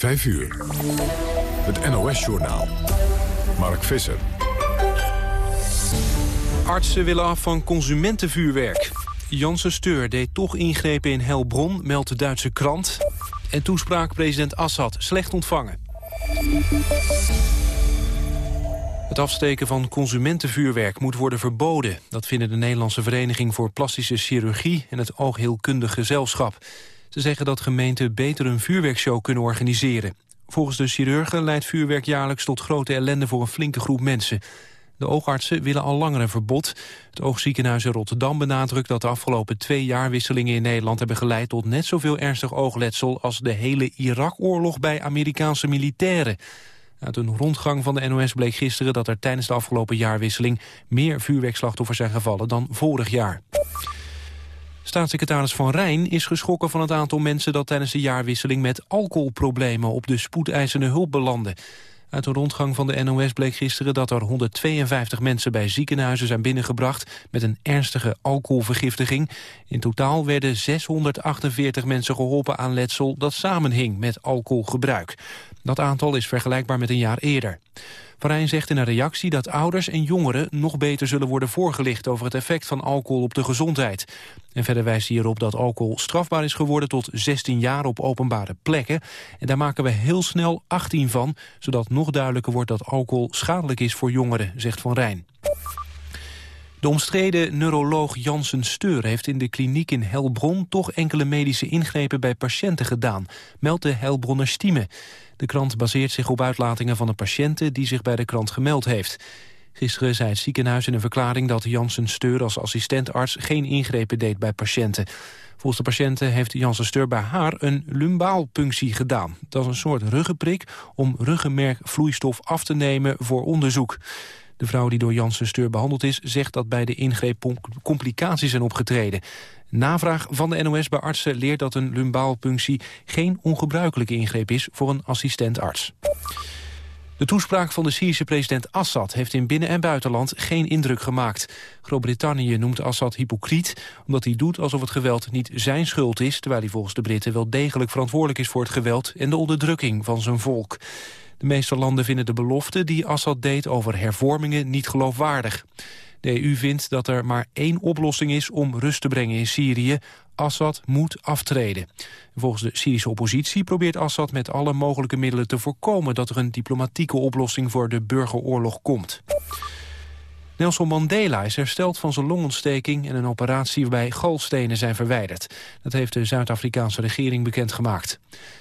5 uur. Het NOS-journaal. Mark Visser. Artsen willen af van consumentenvuurwerk. Janssen Steur deed toch ingrepen in Helbron, meldt de Duitse krant. En toespraak president Assad slecht ontvangen. Het afsteken van consumentenvuurwerk moet worden verboden. Dat vinden de Nederlandse Vereniging voor Plastische Chirurgie... en het Oogheelkundig Gezelschap. Ze zeggen dat gemeenten beter een vuurwerkshow kunnen organiseren. Volgens de chirurgen leidt vuurwerk jaarlijks tot grote ellende voor een flinke groep mensen. De oogartsen willen al langer een verbod. Het oogziekenhuis in Rotterdam benadrukt dat de afgelopen twee jaarwisselingen in Nederland hebben geleid tot net zoveel ernstig oogletsel als de hele Irak-oorlog bij Amerikaanse militairen. Uit een rondgang van de NOS bleek gisteren dat er tijdens de afgelopen jaarwisseling meer vuurwerkslachtoffers zijn gevallen dan vorig jaar. Staatssecretaris Van Rijn is geschrokken van het aantal mensen dat tijdens de jaarwisseling met alcoholproblemen op de spoedeisende hulp belanden. Uit een rondgang van de NOS bleek gisteren dat er 152 mensen bij ziekenhuizen zijn binnengebracht met een ernstige alcoholvergiftiging. In totaal werden 648 mensen geholpen aan letsel dat samenhing met alcoholgebruik. Dat aantal is vergelijkbaar met een jaar eerder. Van Rijn zegt in een reactie dat ouders en jongeren nog beter zullen worden voorgelicht over het effect van alcohol op de gezondheid. En verder wijst hij erop dat alcohol strafbaar is geworden tot 16 jaar op openbare plekken. En daar maken we heel snel 18 van, zodat nog duidelijker wordt dat alcohol schadelijk is voor jongeren, zegt Van Rijn. De omstreden neuroloog Jansen Steur heeft in de kliniek in Helbron... toch enkele medische ingrepen bij patiënten gedaan, meldt de Helbronner Stime. De krant baseert zich op uitlatingen van een patiënte die zich bij de krant gemeld heeft. Gisteren zei het ziekenhuis in een verklaring dat Janssen Steur als assistentarts geen ingrepen deed bij patiënten. Volgens de patiënten heeft Janssen Steur bij haar een lumbaalpunctie gedaan. Dat is een soort ruggenprik om ruggenmerkvloeistof af te nemen voor onderzoek. De vrouw die door Janssen Steur behandeld is... zegt dat bij de ingreep complicaties zijn opgetreden. Navraag van de NOS bij artsen leert dat een lumbaalpunctie... geen ongebruikelijke ingreep is voor een assistentarts. De toespraak van de Syrische president Assad heeft in binnen- en buitenland geen indruk gemaakt. Groot-Brittannië noemt Assad hypocriet omdat hij doet alsof het geweld niet zijn schuld is... terwijl hij volgens de Britten wel degelijk verantwoordelijk is voor het geweld en de onderdrukking van zijn volk. De meeste landen vinden de belofte die Assad deed over hervormingen niet geloofwaardig. De EU vindt dat er maar één oplossing is om rust te brengen in Syrië. Assad moet aftreden. Volgens de Syrische oppositie probeert Assad met alle mogelijke middelen te voorkomen dat er een diplomatieke oplossing voor de burgeroorlog komt. Nelson Mandela is hersteld van zijn longontsteking en een operatie waarbij galstenen zijn verwijderd. Dat heeft de Zuid-Afrikaanse regering bekendgemaakt.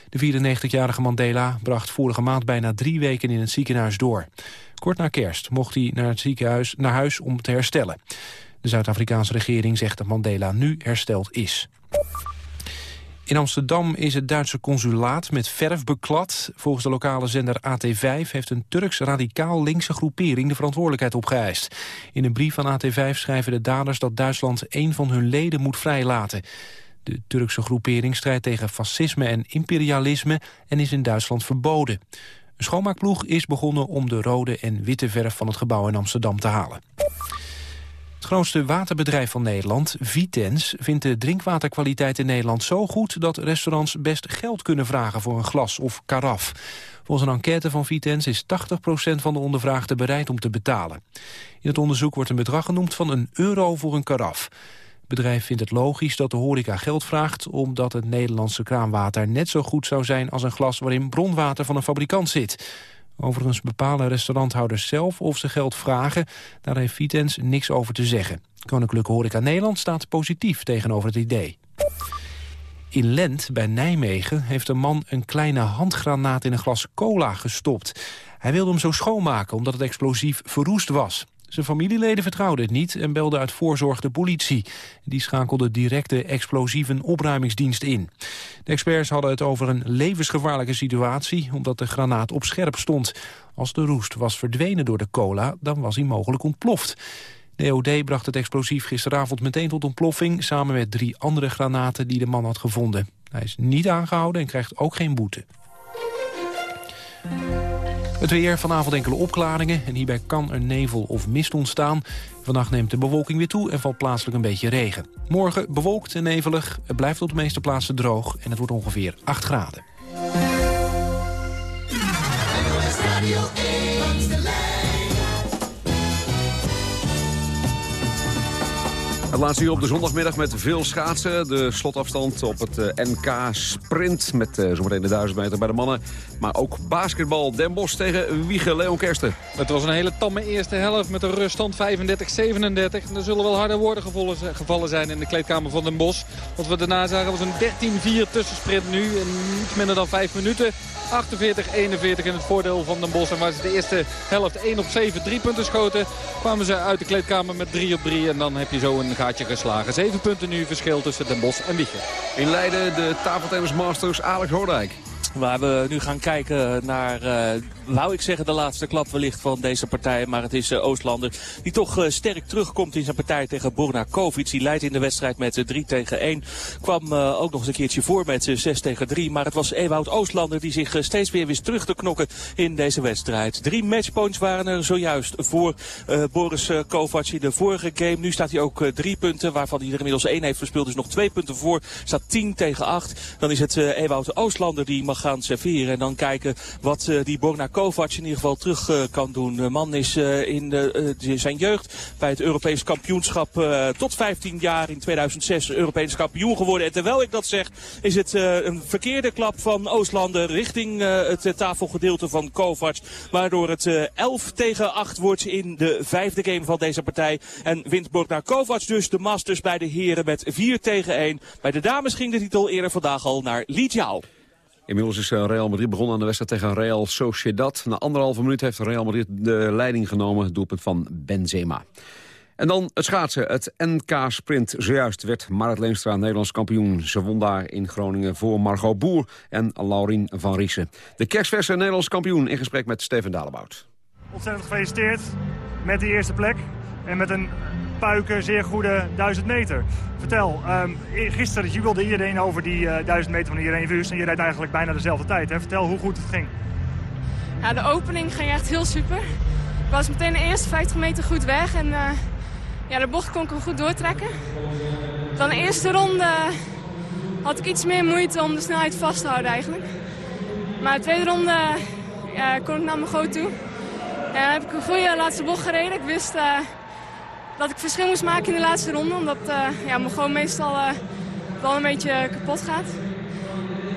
De 94-jarige Mandela bracht vorige maand bijna drie weken in het ziekenhuis door. Kort na kerst mocht hij naar het ziekenhuis naar huis om te herstellen. De Zuid-Afrikaanse regering zegt dat Mandela nu hersteld is. In Amsterdam is het Duitse consulaat met verf beklad. Volgens de lokale zender AT5 heeft een Turks radicaal linkse groepering de verantwoordelijkheid opgeëist. In een brief van AT5 schrijven de daders dat Duitsland een van hun leden moet vrijlaten. De Turkse groepering strijdt tegen fascisme en imperialisme en is in Duitsland verboden. Een schoonmaakploeg is begonnen om de rode en witte verf van het gebouw in Amsterdam te halen. Het grootste waterbedrijf van Nederland, Vitens, vindt de drinkwaterkwaliteit in Nederland zo goed dat restaurants best geld kunnen vragen voor een glas of karaf. Volgens een enquête van Vitens is 80% van de ondervraagden bereid om te betalen. In het onderzoek wordt een bedrag genoemd van een euro voor een karaf. Het bedrijf vindt het logisch dat de horeca geld vraagt... omdat het Nederlandse kraanwater net zo goed zou zijn als een glas... waarin bronwater van een fabrikant zit. Overigens bepalen restauranthouders zelf of ze geld vragen. Daar heeft Vitens niks over te zeggen. Koninklijke Horeca Nederland staat positief tegenover het idee. In Lent, bij Nijmegen, heeft een man een kleine handgranaat in een glas cola gestopt. Hij wilde hem zo schoonmaken omdat het explosief verroest was. Zijn familieleden vertrouwden het niet en belden uit voorzorg de politie. Die schakelde direct de explosieve opruimingsdienst in. De experts hadden het over een levensgevaarlijke situatie... omdat de granaat op scherp stond. Als de roest was verdwenen door de cola, dan was hij mogelijk ontploft. De OD bracht het explosief gisteravond meteen tot ontploffing... samen met drie andere granaten die de man had gevonden. Hij is niet aangehouden en krijgt ook geen boete. Het weer, vanavond enkele opklaringen en hierbij kan er nevel of mist ontstaan. Vannacht neemt de bewolking weer toe en valt plaatselijk een beetje regen. Morgen bewolkt en nevelig, het blijft op de meeste plaatsen droog en het wordt ongeveer 8 graden. Het laatste uur op de zondagmiddag met veel schaatsen. De slotafstand op het eh, NK Sprint met uh, zometeen de 1000 meter bij de mannen. Maar ook basketbal Den Bosch tegen Wiege Leon Kersten. Het was een hele tamme eerste helft met een ruststand 35-37. Er zullen wel harde woorden gevallen zijn in de kleedkamer van Den Bosch. Wat we daarna zagen was een 13-4 tussensprint nu. In iets minder dan 5 minuten. 48-41 in het voordeel van Den Bosch. En waar ze de eerste helft 1 op 7 drie punten schoten... kwamen ze uit de kleedkamer met 3 op 3. En dan heb je zo een gaatje geslagen. 7 punten nu verschil tussen Den Bosch en Wiegen. In Leiden de tafeltennis masters Alex Hoordijk. Waar we nu gaan kijken naar, uh, wou ik zeggen, de laatste klap wellicht van deze partij. Maar het is uh, Oostlander die toch uh, sterk terugkomt in zijn partij tegen Borna Kovic. Die leidt in de wedstrijd met 3 tegen 1. Kwam ook nog eens een keertje voor met 6 tegen 3. Maar het was Ewout Oostlander die zich steeds weer wist terug te knokken in deze wedstrijd. Drie matchpoints waren er zojuist voor Boris Kovac in de vorige game. Nu staat hij ook drie punten, waarvan hij er inmiddels één heeft verspeeld. Dus nog twee punten voor. Staat 10 tegen 8. Dan is het Ewout Oostlander die mag gaan serveren. En dan kijken wat uh, die Borna Kovac in ieder geval terug uh, kan doen. De man is uh, in de, zijn jeugd bij het Europees kampioenschap tot 15 jaar in 2006 Europees kampioen geworden. En terwijl ik dat zeg is het een verkeerde klap van Oostlanden richting het tafelgedeelte van Kovac. Waardoor het 11 tegen 8 wordt in de vijfde game van deze partij. En wint Borna Kovac dus de Masters bij de heren met 4 tegen 1. Bij de dames ging de titel eerder vandaag al naar Li. Inmiddels is eh, Real Madrid begonnen aan de wedstrijd tegen Real Sociedad. Na anderhalve minuut heeft Real Madrid de leiding genomen. Doelpunt van Benzema. En dan het schaatsen. Het NK Sprint. Zojuist werd Marit Leenstra Nederlands kampioen. Ze won daar in Groningen voor Margot Boer en Laurien van Riesen. De kerstverse Nederlands kampioen in gesprek met Steven Dalebout. Ontzettend gefeliciteerd met die eerste plek. En met een puiken, zeer goede 1000 meter. Vertel, um, gisteren jubelde iedereen over die uh, eh, 1000 meter van Irene Wust. En je rijdt eigenlijk bijna dezelfde tijd. Hè? Vertel hoe goed het ging. Ja, de opening ging echt heel super. Ik was meteen de eerste 50 meter goed weg. En uh, ja, de bocht kon ik goed doortrekken. Dan de eerste ronde had ik iets meer moeite om de snelheid vast te houden eigenlijk. Maar de tweede ronde kon ik naar mijn goot toe. En heb ik een goede laatste bocht gereden. Ik wist... dat ik verschil moest maken in de laatste ronde. Omdat uh, ja, me gewoon meestal uh, wel een beetje kapot gaat.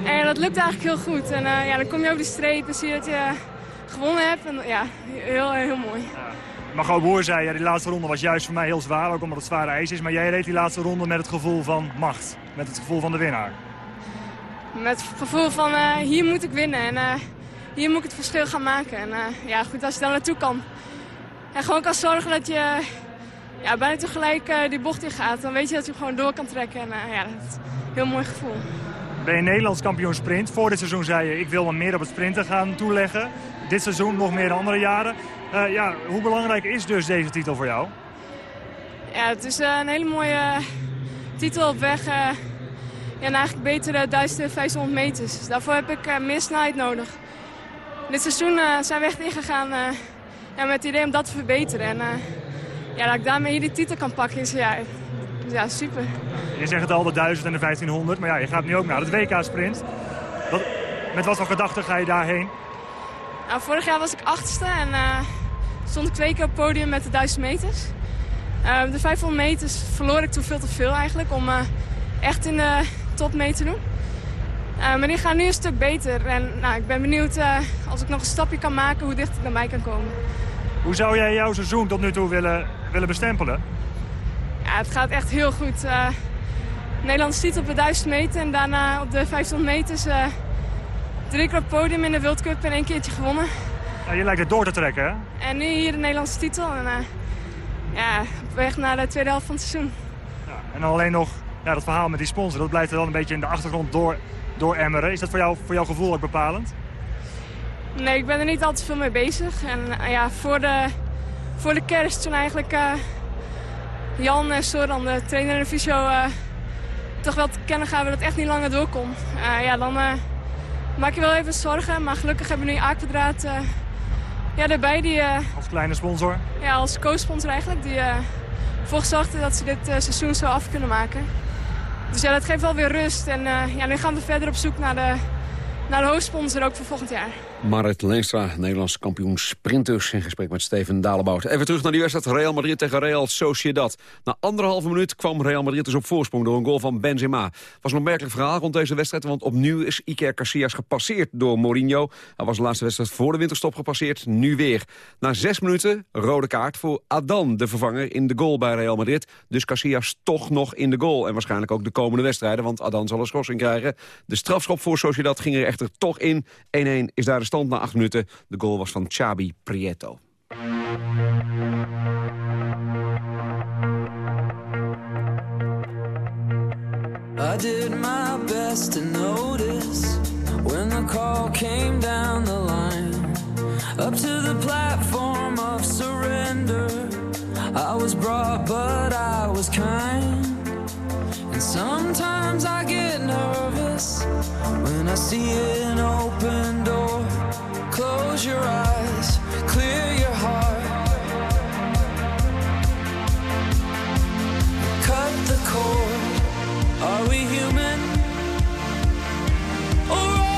En dat lukt eigenlijk heel goed. En uh, ja, dan kom je over de streep en zie je dat je gewonnen hebt. En ja, heel, heel mooi. Ja. Mago Boer zei, ja, die laatste ronde was juist voor mij heel zwaar. Ook omdat het zware ijs is. Maar jij reed die laatste ronde met het gevoel van macht. Met het gevoel van de winnaar. Met het gevoel van, hier moet ik winnen. En hier moet ik het verschil gaan maken. En ja, goed, als je daar naartoe kan. En gewoon kan zorgen dat je ja, bijna tegelijk uh, die bocht in gaat. Dan weet je dat je gewoon door kan trekken. En uh, ja, dat is een heel mooi gevoel. Ben je Nederlands kampioen sprint? Voor dit seizoen zei je, ik wil wat meer op het sprinten gaan toeleggen. Dit seizoen nog meer dan andere jaren. Uh, ja, hoe belangrijk is dus deze titel voor jou? Ja, het is een hele mooie titel op weg. ja, en eigenlijk betere 1500 meters. Dus daarvoor heb ik meer snelheid nodig. Dit seizoen zijn we echt ingegaan ja, met het idee om dat te verbeteren. En, ja, dat ik daarmee die titel kan pakken is ja, ja, super. Je zegt het al, de 1000 en de 1500. Maar ja, je gaat nu ook naar het WK-sprint. Met wat voor gedachten ga je daarheen? Nou, vorig jaar was ik achtste en uh, stond ik twee keer op het podium met de 1000 meters. Uh, de 500 meters verloor ik toen veel te veel eigenlijk om uh, echt in de top mee te doen. maar die gaan nu een stuk beter. En nou, ik ben benieuwd als ik nog een stapje kan maken hoe dicht ik naar mij kan komen. Hoe zou jij jouw seizoen tot nu toe willen, willen bestempelen? Ja, het gaat echt heel goed. Uh, Nederland stiet op de 1000 meter en daarna op de 500 meters uh, drie keer op podium in de World Cup en één keertje gewonnen. Ja, je lijkt het door te trekken, hè? En nu hier de Nederlandse titel. En uh, ja, op weg naar de tweede helft van het seizoen. Ja, en alleen nog ja, dat verhaal met die sponsor. Dat blijft er dan een beetje in de achtergrond door, door emmeren. Is dat voor, jou, voor jouw gevoel ook bepalend? Nee, ik ben er niet altijd veel mee bezig. En uh, ja, voor de, voor de kerst toen eigenlijk uh, Jan en Soran, de trainer en de fysio, uh, toch wel te kennen gaven dat het echt niet langer door kon. ja, dan maak je wel even zorgen. Maar gelukkig hebben we nu Aquadraat ja, erbij. Die, als kleine sponsor? Ja, als co-sponsor eigenlijk. Die ervoor gezorgd dat ze dit seizoen zo af kunnen maken. Dus ja, dat geeft wel weer rust. En ja, nu gaan we verder op zoek naar de naar de hoofdsponsor ook voor volgend jaar. Marit Leenstra, Nederlands kampioen sprinters... in gesprek met Steven Dalebout. Even terug naar die wedstrijd Real Madrid tegen Real Sociedad. Na anderhalve minuut kwam Real Madrid dus op voorsprong... door een goal van Benzema. Was een opmerkelijk verhaal rond deze wedstrijd... want opnieuw is Iker Casillas gepasseerd door Mourinho. Hij was de laatste wedstrijd voor de winterstop gepasseerd, nu weer. Na zes minuten rode kaart voor Adan, de vervanger in de goal bij Real Madrid. Dus Casillas toch nog in de goal. En waarschijnlijk ook de komende wedstrijden, want Adan zal een schorsing krijgen. De strafschop voor Sociedad ging er echter toch in. 1-1 is daar de stand na acht minuten. De goal was van Xabi Prieto. I did my best to notice when the call came down the line up to the platform of surrender. I was brought, but I was kind. And sometimes I get nervous when I see an open. Close your eyes, clear your heart. Cut the cord. Are we human? Or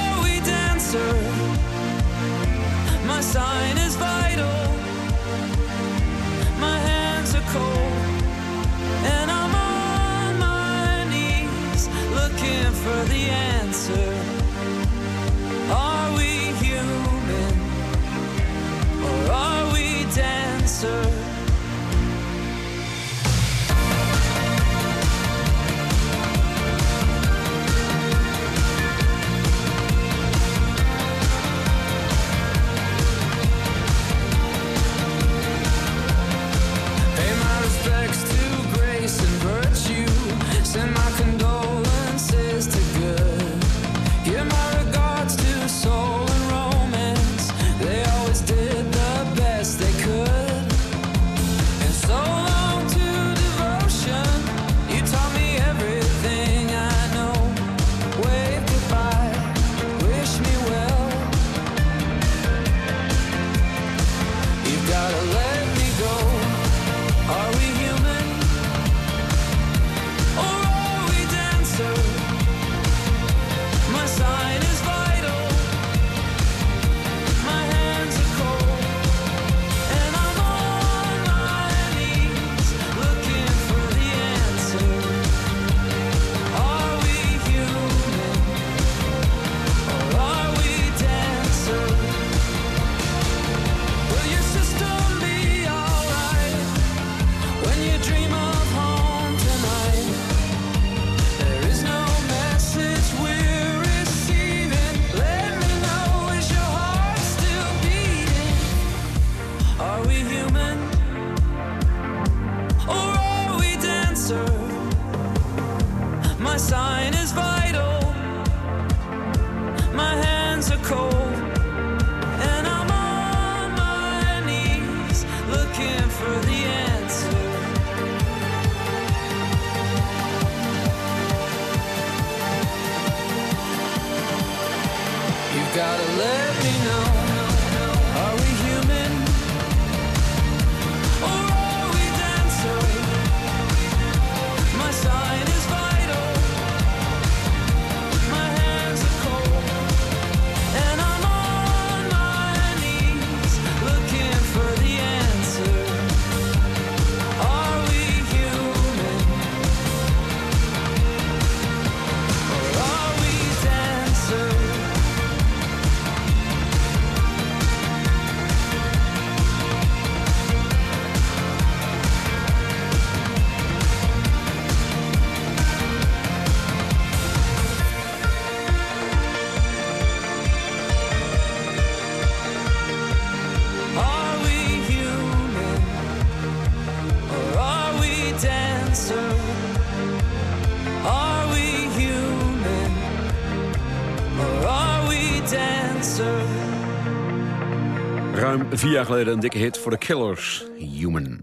jaar geleden een dikke hit voor de Killers, Human.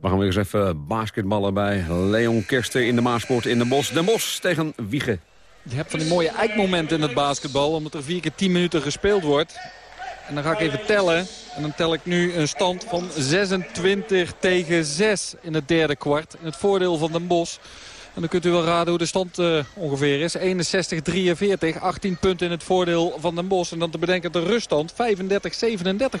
We gaan weer eens even basketballen bij Leon Kersten in de Maasport in Den Bosch. Den Bosch tegen Wiegen. Je hebt van die mooie eikmomenten in het basketbal. Omdat er vier keer 10 minuten gespeeld wordt. En dan ga ik even tellen. En dan tel ik nu een stand van 26 tegen 6 in het derde kwart. In het voordeel van Den Bosch. En dan kunt u wel raden hoe de stand uh, ongeveer is. 61-43, 18 punten in het voordeel van Den Bosch. En dan te bedenken dat de ruststand 35-37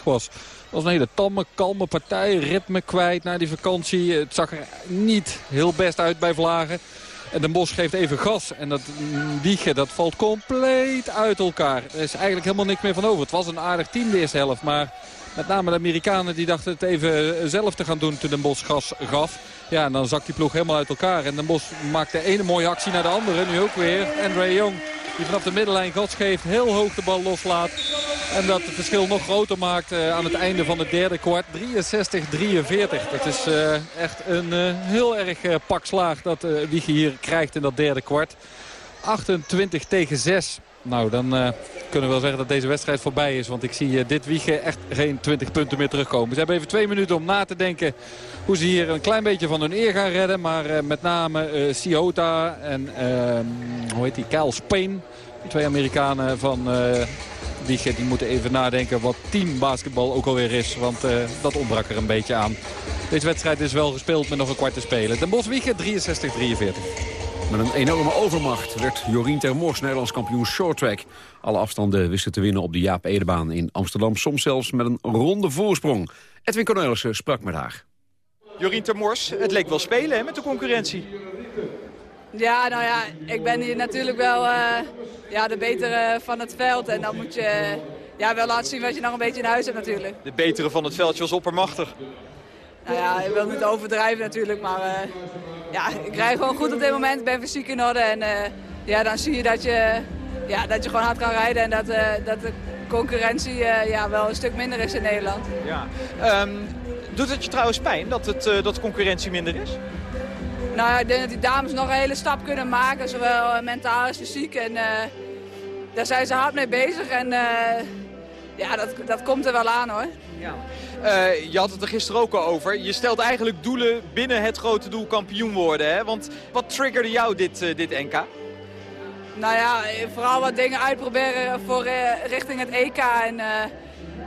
was. Dat was een hele tamme, kalme partij. Ritme kwijt na die vakantie. Het zag er niet heel best uit bij Vlagen. En Den Bosch geeft even gas. En dat Wiegen dat valt compleet uit elkaar. Er is eigenlijk helemaal niks meer van over. Het was een aardig team de eerste helft. Maar met name de Amerikanen die dachten het even zelf te gaan doen toen Den Bosch gas gaf. Ja, en dan zakt die ploeg helemaal uit elkaar. En Den Bosch maakt de ene mooie actie naar de andere. Nu ook weer Andre Jong die vanaf de middenlijn gas geeft. Heel hoog de bal loslaat. En dat het verschil nog groter maakt uh, aan het einde van het derde kwart. 63-43. Dat is uh, echt een uh, heel erg pak slaag dat Wiege hier krijgt in dat derde kwart. 28 tegen 6. Nou, dan uh, kunnen we wel zeggen dat deze wedstrijd voorbij is. Want ik zie uh, dit wiegen echt geen 20 punten meer terugkomen. Ze hebben even twee minuten om na te denken hoe ze hier een klein beetje van hun eer gaan redden. Maar uh, met name Ciota en ehm, hoe heet die, Kyle Spain. Die twee Amerikanen van Wiegen die moeten even nadenken wat teambasketbal ook alweer is. Want dat ontbrak er een beetje aan. Deze wedstrijd is wel gespeeld met nog een kwart te spelen. Den Wiegen 63-43. Met een enorme overmacht werd Jorien Termors Nederlands kampioen shorttrack. Alle afstanden wisten te winnen op de Jaap Edebaan in Amsterdam. Soms zelfs met een ronde voorsprong. Edwin Cornelissen sprak met haar. Jorien Termors, het leek wel spelen hè, met de concurrentie. Ja, nou ja, ik ben hier natuurlijk wel uh, ja, de betere van het veld. En dan moet je ja, wel laten zien wat je nog een beetje in huis hebt natuurlijk. De betere van het veld, je was oppermachtig. Nou ja, ik wil niet overdrijven natuurlijk, maar uh, ja, ik rij gewoon goed op dit moment. Ben fysiek in orde en uh, ja, dan zie je dat je, ja, dat je gewoon hard kan rijden en dat, uh, dat de concurrentie ja, wel een stuk minder is in Nederland. Ja. Um, doet het je trouwens pijn dat, het, dat de concurrentie minder is? Nou, ik denk dat die dames nog een hele stap kunnen maken, zowel mentaal als fysiek. En daar zijn ze hard mee bezig en ja, dat, dat komt er wel aan hoor. Ja. Uh, je had het er gisteren ook al over. Je stelt eigenlijk doelen binnen het grote doel kampioen worden. Hè? Want wat triggerde jou dit, uh, dit NK? Nou ja, vooral wat dingen uitproberen voor uh, richting het EK. En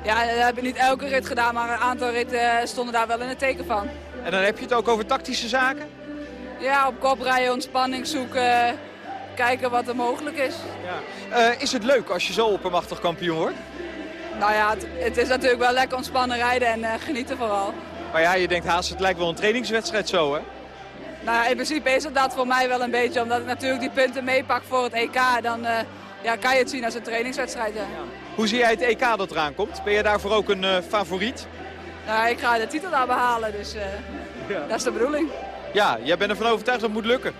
ja, dat heb ik niet elke rit gedaan, maar een aantal ritten stonden daar wel in het teken van. En dan heb je het ook over tactische zaken? Ja, op kop rijden, ontspanning zoeken, kijken wat er mogelijk is. Ja. is het leuk als je zo oppermachtig kampioen wordt? Nou ja, het, het, is natuurlijk wel lekker ontspannen rijden en uh, genieten vooral. Maar ja, je denkt haast, het lijkt wel een trainingswedstrijd zo, hè? Nou ja, in principe is het dat voor mij wel een beetje, omdat ik natuurlijk die punten meepak voor het EK. Dan uh, ja, kan je het zien als een trainingswedstrijd, ja. Hoe zie jij het EK dat eraan komt? Ben je daarvoor ook een uh, favoriet? Nou, ik ga de titel daar behalen, dus ja. dat is de bedoeling. Ja, jij bent ervan overtuigd dat het moet lukken?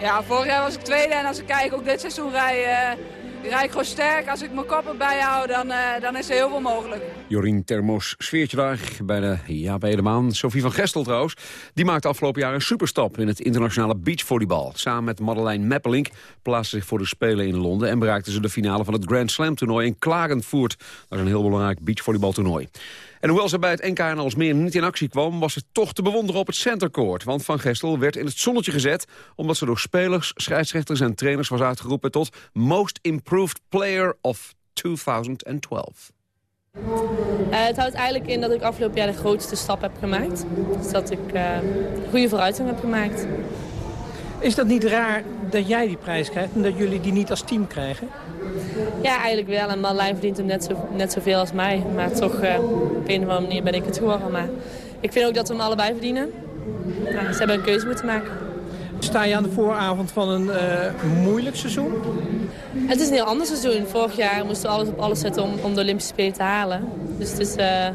Ja, vorig jaar was ik tweede en als ik kijk ook dit seizoen rijden ik gewoon sterk. Als ik mijn kop erbij hou, dan, uh, dan is er heel veel mogelijk. Jorien Termos, sfeertje daar bij de ja, bij de maan. Sophie van Gestel trouwens, die maakte afgelopen jaar een superstap... in het internationale beachvolleybal. Samen met Madeleine Meppelink plaatste zich voor de Spelen in Londen... en bereikte ze de finale van het Grand Slam toernooi in Klagenvoort. Dat is een heel belangrijk beachvolleybaltoernooi. En hoewel ze bij het NK en meer niet in actie kwam... was het toch te bewonderen op het centercourt. Want Van Gestel werd in het zonnetje gezet... omdat ze door spelers, scheidsrechters en trainers was uitgeroepen... tot Most Improved Player of 2012. Uh, het houdt eigenlijk in dat ik afgelopen jaar de grootste stap heb gemaakt. Dus dat ik uh, goede vooruitgang heb gemaakt. Is dat niet raar dat jij die prijs krijgt en dat jullie die niet als team krijgen? Ja, eigenlijk wel. En Marlijn verdient hem net, zo, net zoveel als mij. Maar toch, uh, op een of andere manier ben ik het geworden. Maar ik vind ook dat we hem allebei verdienen. Nou, ze hebben een keuze moeten maken. Sta je aan de vooravond van een uh, moeilijk seizoen? Het is een heel ander seizoen. Vorig jaar moesten we alles op alles zetten om, om de Olympische Spelen te halen. Dus het is... Uh,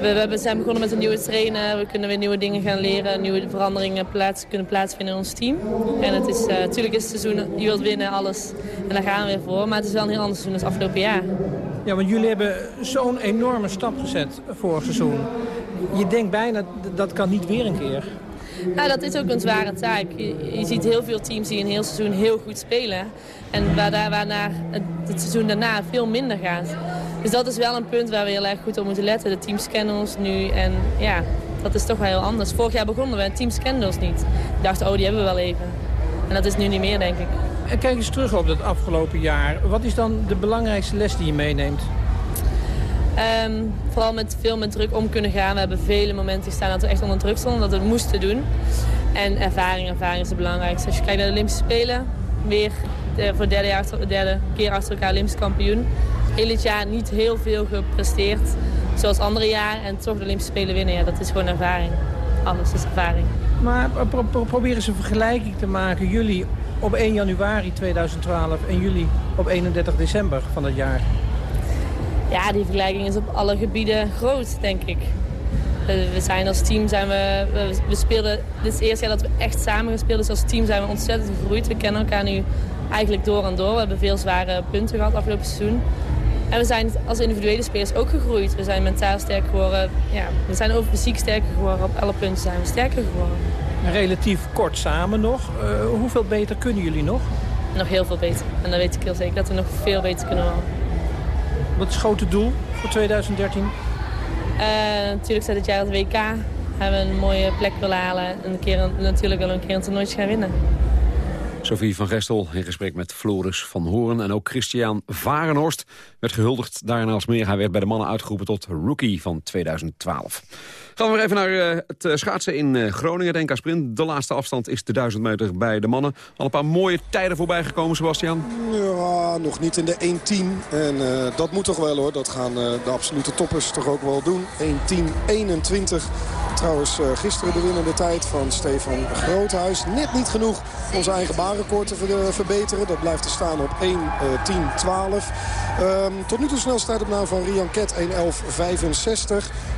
we, we, zijn begonnen met een nieuwe trainer. We kunnen weer nieuwe dingen gaan leren. Nieuwe veranderingen plaats, kunnen plaatsvinden in ons team. En het is, uh, natuurlijk is het seizoen, je wilt winnen, alles. En daar gaan we weer voor. Maar het is wel een heel ander seizoen dan afgelopen jaar. Ja, want jullie hebben zo'n enorme stap gezet vorig seizoen. Je denkt bijna, dat kan niet weer een keer. Nou, dat is ook een zware taak. Je, je, ziet heel veel teams die een heel seizoen heel goed spelen. En waarna, waarna het, het seizoen daarna veel minder gaat. Dus dat is wel een punt waar we heel erg goed op moeten letten. De teams kennen ons nu en ja, dat is toch wel heel anders. Vorig jaar begonnen we en teams kenden ons niet. Ik dacht, oh, die hebben we wel even. En dat is nu niet meer, denk ik. En kijk eens terug op dat afgelopen jaar. Wat is dan de belangrijkste les die je meeneemt? Um, vooral met veel met druk om kunnen gaan. We hebben vele momenten gestaan dat we echt onder druk stonden, dat we het moesten doen. En ervaring, ervaring is het belangrijkste. Als je kijkt naar de Olympische Spelen, weer de, voor de derde, jaar, derde keer achter elkaar Olympisch kampioen. Heel het jaar niet heel veel gepresteerd, zoals andere jaren. En toch de Olympische Spelen winnen, ja, dat is gewoon ervaring. Alles is ervaring. Maar pro pro probeer eens een vergelijking te maken. Jullie op 1 januari 2012 en jullie op 31 december van dat jaar. Ja, die vergelijking is op alle gebieden groot, denk ik. We zijn als team, zijn we, we, speelden, dit is het eerste jaar dat we echt samen gespeeld. Dus als team zijn we ontzettend gegroeid. We kennen elkaar nu eigenlijk door en door. We hebben veel zware punten gehad afgelopen seizoen. En we zijn als individuele spelers ook gegroeid. We zijn mentaal sterk geworden. Ja, we zijn ook fysiek sterker geworden. Op alle punten zijn we sterker geworden. Relatief kort samen nog. Uh, hoeveel beter kunnen jullie nog? Nog heel veel beter. En dan weet ik heel zeker dat we nog veel beter kunnen worden. Wat is het grote doel voor 2013? Uh, natuurlijk staat het jaar het WK. Hebben we een mooie plek willen halen. En een keer, natuurlijk wel een keer een toernooitje gaan winnen. Sophie van Gestel in gesprek met Floris van Hoorn. En ook Christian Varenhorst werd gehuldigd daarna als meer. Hij werd bij de mannen uitgeroepen tot rookie van 2012. Gaan we even naar uh, het eh, schaatsen in uh, Groningen, de NK Sprint. De laatste afstand is de 1000 meter bij de mannen. Al een paar mooie tijden voorbij gekomen, Sebastian. Ja, nog niet in de 1.10. En dat moet toch wel hoor. Dat gaan de absolute toppers toch ook wel doen. 1.10.21. Trouwens, gisteren de winnende tijd van Stefan Groothuis. Net niet genoeg zijn eigen baanrecord te verbeteren. Dat blijft te staan op 1.10.12. Um, tot nu toe snelheid op naam van Rian Ket 1.11.65.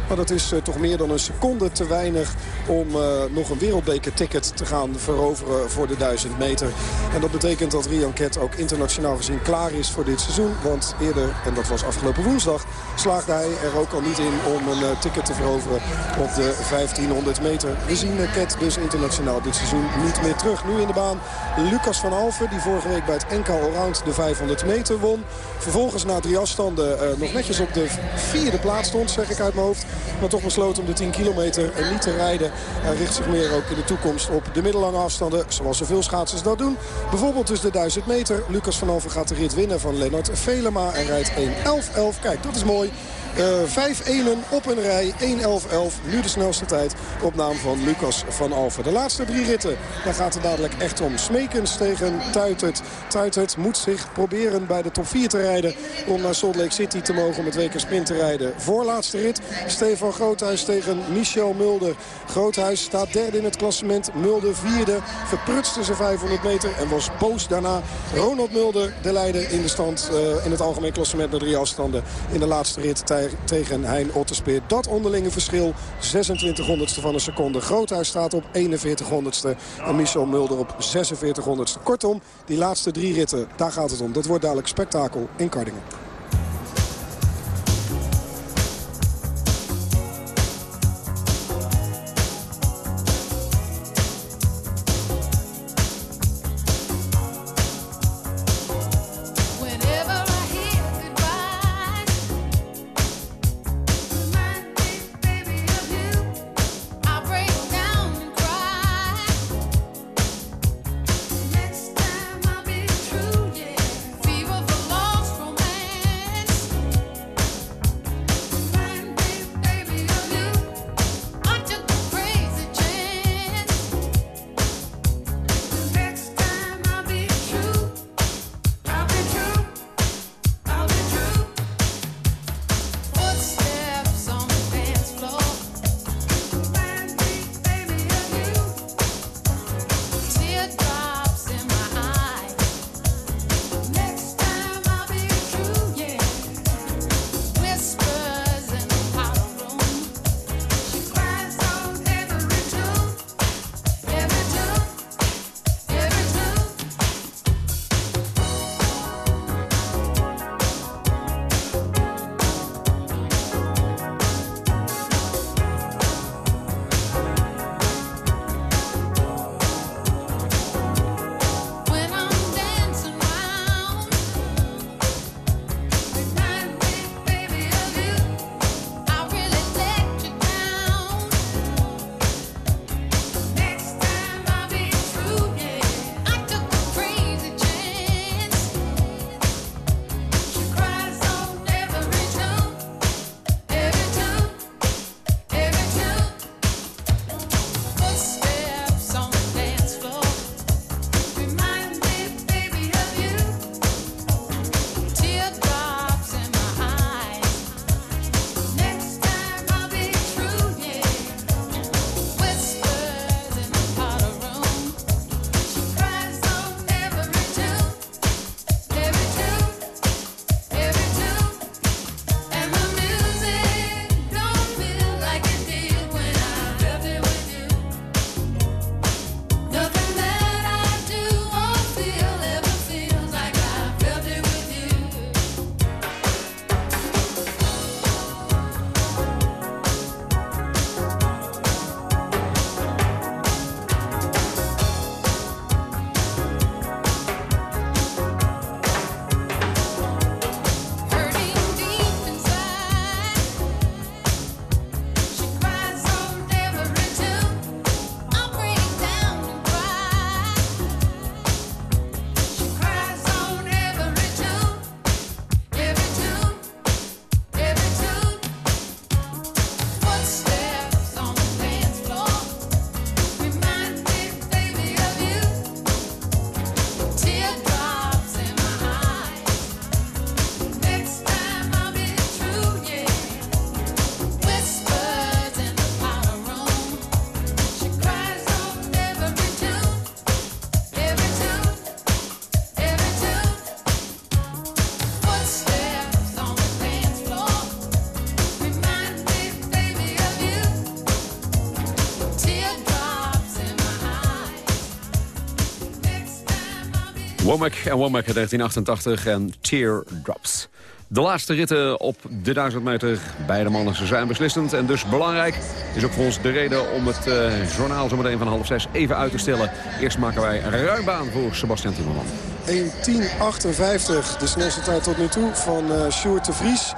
Maar dat is toch meer dan een seconde te weinig om uh, nog een wereldbekerticket te gaan veroveren voor de 1000 meter. En dat betekent dat Rian Ket ook internationaal gezien klaar is voor dit seizoen. Want eerder, en dat was afgelopen woensdag, slaagde hij er ook al niet in om een uh, ticket te veroveren op de 1500 meter. We zien Ket dus internationaal dit seizoen niet meer terug. Nu in de baan Lucas van Alphen, die vorige week bij het NK Allround de 500 meter won. Vervolgens na drie afstanden nog netjes op de vierde plaats stond, zeg ik uit mijn hoofd. Maar toch besloten om de 10 kilometer niet te rijden. Hij richt zich meer ook in de toekomst op de middellange afstanden. Zoals zoveel schaatsers dat doen. Bijvoorbeeld dus de 1000 meter. Lucas van Alven gaat de rit winnen van Lennart Velema. En rijdt 1.11.11. Kijk, dat is mooi. Uh, vijf enen op een rij. 1-11-11. Nu de snelste tijd op naam van Lucas van Alphen. De laatste drie ritten. Daar gaat het dadelijk echt om. Smekens tegen Tuitert. Tuitert moet zich proberen bij de top 4 te rijden. Om naar Salt Lake City te mogen met weken sprint te rijden. Voorlaatste rit. Stefan Groothuis tegen Michel Mulder. Groothuis staat derde in het klassement. Mulder vierde. Verprutste zijn 500 meter. En was boos daarna. Ronald Mulder de leider in de stand. Uh, in het algemeen klassement met drie afstanden. In de laatste rit tegen Hein Otterspeer. Dat onderlinge verschil, 26 honderdste van een seconde. Groothuis staat op 41 honderdste en Michel Mulder op 46 honderdste. Kortom, die laatste drie ritten, daar gaat het om. Dat wordt dadelijk spektakel in Kardingen. Womack en Womack 1988 en Teardrops. De laatste ritten op de 1000 meter. Beide mannen zijn beslissend en dus belangrijk. Is ook voor ons de reden om het uh, journaal zometeen van half zes even uit te stellen. Eerst maken wij ruim baan voor Sebastian Timmerman. 1.10.58, de snelste tijd tot nu toe van uh, Sjoerd de Vries.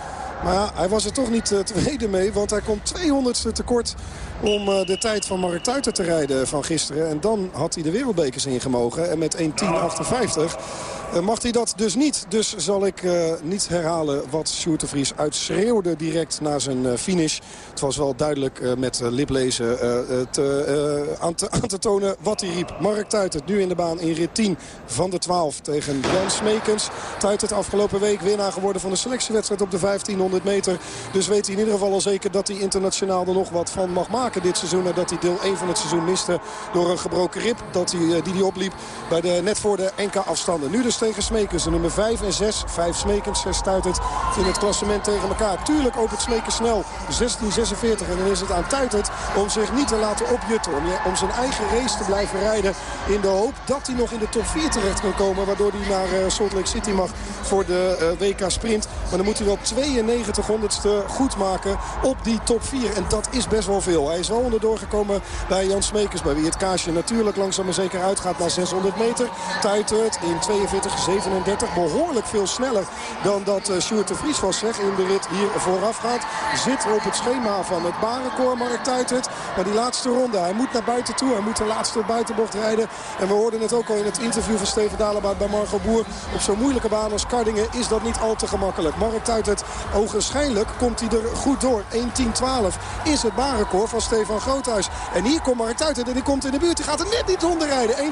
Maar hij was er toch niet uh, tevreden mee, want hij komt 200ste tekort om de tijd van Mark Tuiter te rijden van gisteren. En dan had hij de wereldbekers ingemogen. En met 1.10.58 uh, mag hij dat dus niet. Dus zal ik uh, niet herhalen wat Sjoerd Vries uitschreeuwde direct na zijn finish. Het was wel duidelijk met liplezen aan, te, aan, te, tonen wat hij riep. Mark Tuitert nu in de baan in rit 10 van de 12 tegen Jan Smekens. Tuitert afgelopen week winnaar geworden van de selectiewedstrijd op de 1500 meter. Dus weet hij in ieder geval al zeker dat hij internationaal er nog wat van mag maken dit seizoen. Nadat hij deel 1 van het seizoen miste door een gebroken rib dat hij, die hij opliep bij de, net voor de NK afstanden. Nu dus tegen Smekens. De nummer 5 en 6. 5 Smekens, 6 Tuitert in het klassement tegen elkaar. Tuurlijk opent Smekens snel. 16.46 en dan is het aan Tuitert om zich niet te laten opjutten. Om, zijn eigen race te blijven rijden. In de hoop dat hij nog in de top 4 terecht kan komen. Waardoor hij naar uh, Salt Lake City mag voor de uh, WK Sprint. Maar dan moet hij wel 92 honderdste goed maken op die top 4. En dat is best wel veel. Hij is wel onderdoor gekomen bij Jan Smekens. Bij wie het kaasje natuurlijk langzaam maar zeker uitgaat naar 600 meter. Tuitert in 42 37. Behoorlijk veel sneller dan dat uh, Sjoerd de Vries was zeg, in de rit hier vooraf gaat. Zit op het schema van het barenkoor Mark Tuitert. Maar die laatste ronde, hij moet naar buiten toe. Hij moet de laatste buitenbocht rijden. En we hoorden het ook al in het interview van Steven Dalebout bij Margot Boer. Op zo'n moeilijke baan als Kardingen is dat niet al te gemakkelijk. Mark Tuitert, ogenschijnlijk komt hij er goed door. 1.10.12 is het barenkoor Stefan Groothuis. En hier komt Mark Tuitert en die komt in de buurt. Die gaat er net niet onder rijden. 1.10.13.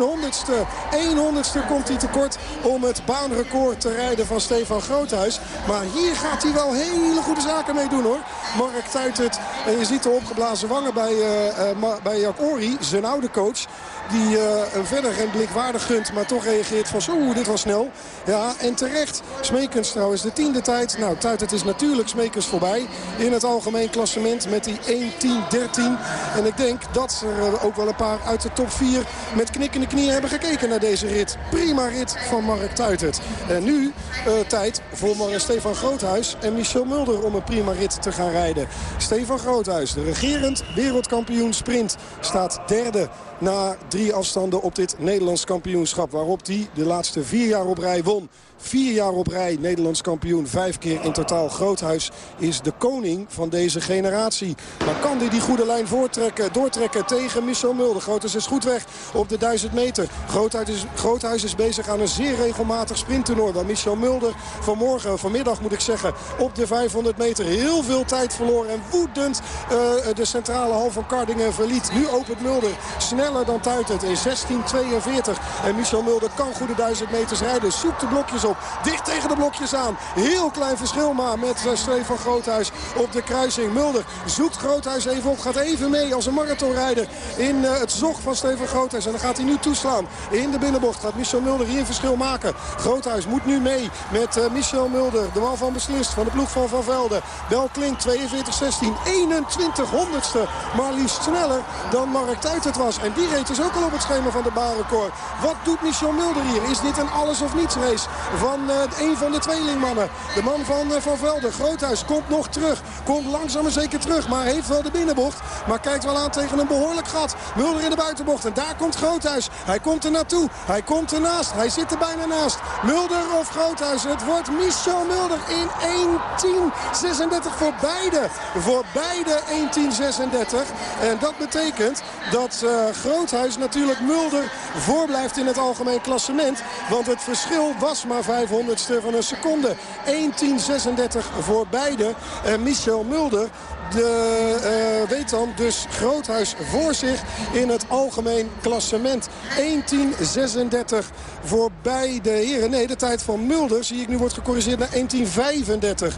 100ste. 100ste komt hij tekort om het baanrecord te rijden van Stefan Groothuis. Maar hier gaat hij wel hele goede zaken mee doen hoor. Mark Tuitert. En je ziet de opgeblazen wangen bij, uh, uh, bij Jack zijn oude coach die uh, verder geen blikwaardig gunt. Maar toch reageert van zo, dit was snel. Ja, en terecht. Smekens trouwens de tiende tijd. Nou, Tuitert is natuurlijk Smekens voorbij. In het algemeen klassement met die 1-10-13. En ik denk dat er ook wel een paar uit de top 4 met knikkende knieën hebben gekeken naar deze rit. Prima rit van Mark Tuitert. En nu uh, tijd voor Stefan Groothuis en Michel Mulder om een prima rit te gaan rijden. Stefan Groothuis, de regerend wereldkampioen sprint, staat derde na drie afstanden op dit Nederlands kampioenschap. Waarop hij de laatste vier jaar op rij won. Vier jaar op rij Nederlands kampioen. Vijf keer in totaal. Groothuis is de koning van deze generatie. Maar kan hij die goede lijn voortrekken, doortrekken tegen Michel Mulder? Groothuis is goed weg op de 1000 meter. Groothuis is, Groothuis is bezig aan een zeer regelmatig sprinttoernooi. Waar Michel Mulder vanmorgen, vanmiddag moet ik zeggen, op de 500 meter heel veel tijd verloren. En woedend uh, de centrale hal van Kardingen verliet. Nu opent Mulder sneller dan Tuitert in 16.42. En Michel Mulder kan goede 1000 meters rijden. Zoekt de blokjes op. Dicht tegen de blokjes aan. Heel klein verschil maar met uh, Stefan Groothuis op de kruising. Mulder zoekt Groothuis even op. Gaat even mee als een marathonrijder in uh, het zog van Stefan Groothuis. En dan gaat hij nu toeslaan. In de binnenbocht gaat Michel Mulder hier een verschil maken. Groothuis moet nu mee met uh, Michel Mulder. De man van beslist van de ploeg van Van Velde. Bel klinkt 42-16. 21 honderdste. Maar liefst sneller dan Mark Tuitert was. En die reed dus ook al op het schema van de baanrecord. Wat doet Michel Mulder hier? Is dit een alles of niets race van uh, een van de tweelingmannen? De man van uh, Van Velde. Groothuis komt nog terug. Komt langzaam maar zeker terug. Maar heeft wel de binnenbocht. Maar kijkt wel aan tegen een behoorlijk gat. Mulder in de buitenbocht. En daar komt Groothuis. Hij komt er naartoe. Hij komt ernaast. Hij zit er bijna naast. Mulder of Groothuis. Het wordt Michel Mulder in 1.10.36 voor beide. Voor beide 1.10.36. En dat betekent dat uh, Groothuis natuurlijk Mulder voorblijft in het algemeen klassement. Want het verschil was maar 500ste van een seconde. 1.10.36 voor beide. En Michel Mulder de, uh, weet dan dus Groothuis voor zich in het algemeen klassement. 1.10.36 voor beide heren. Nee, de tijd van Mulder zie ik nu wordt gecorrigeerd naar 1.10.35.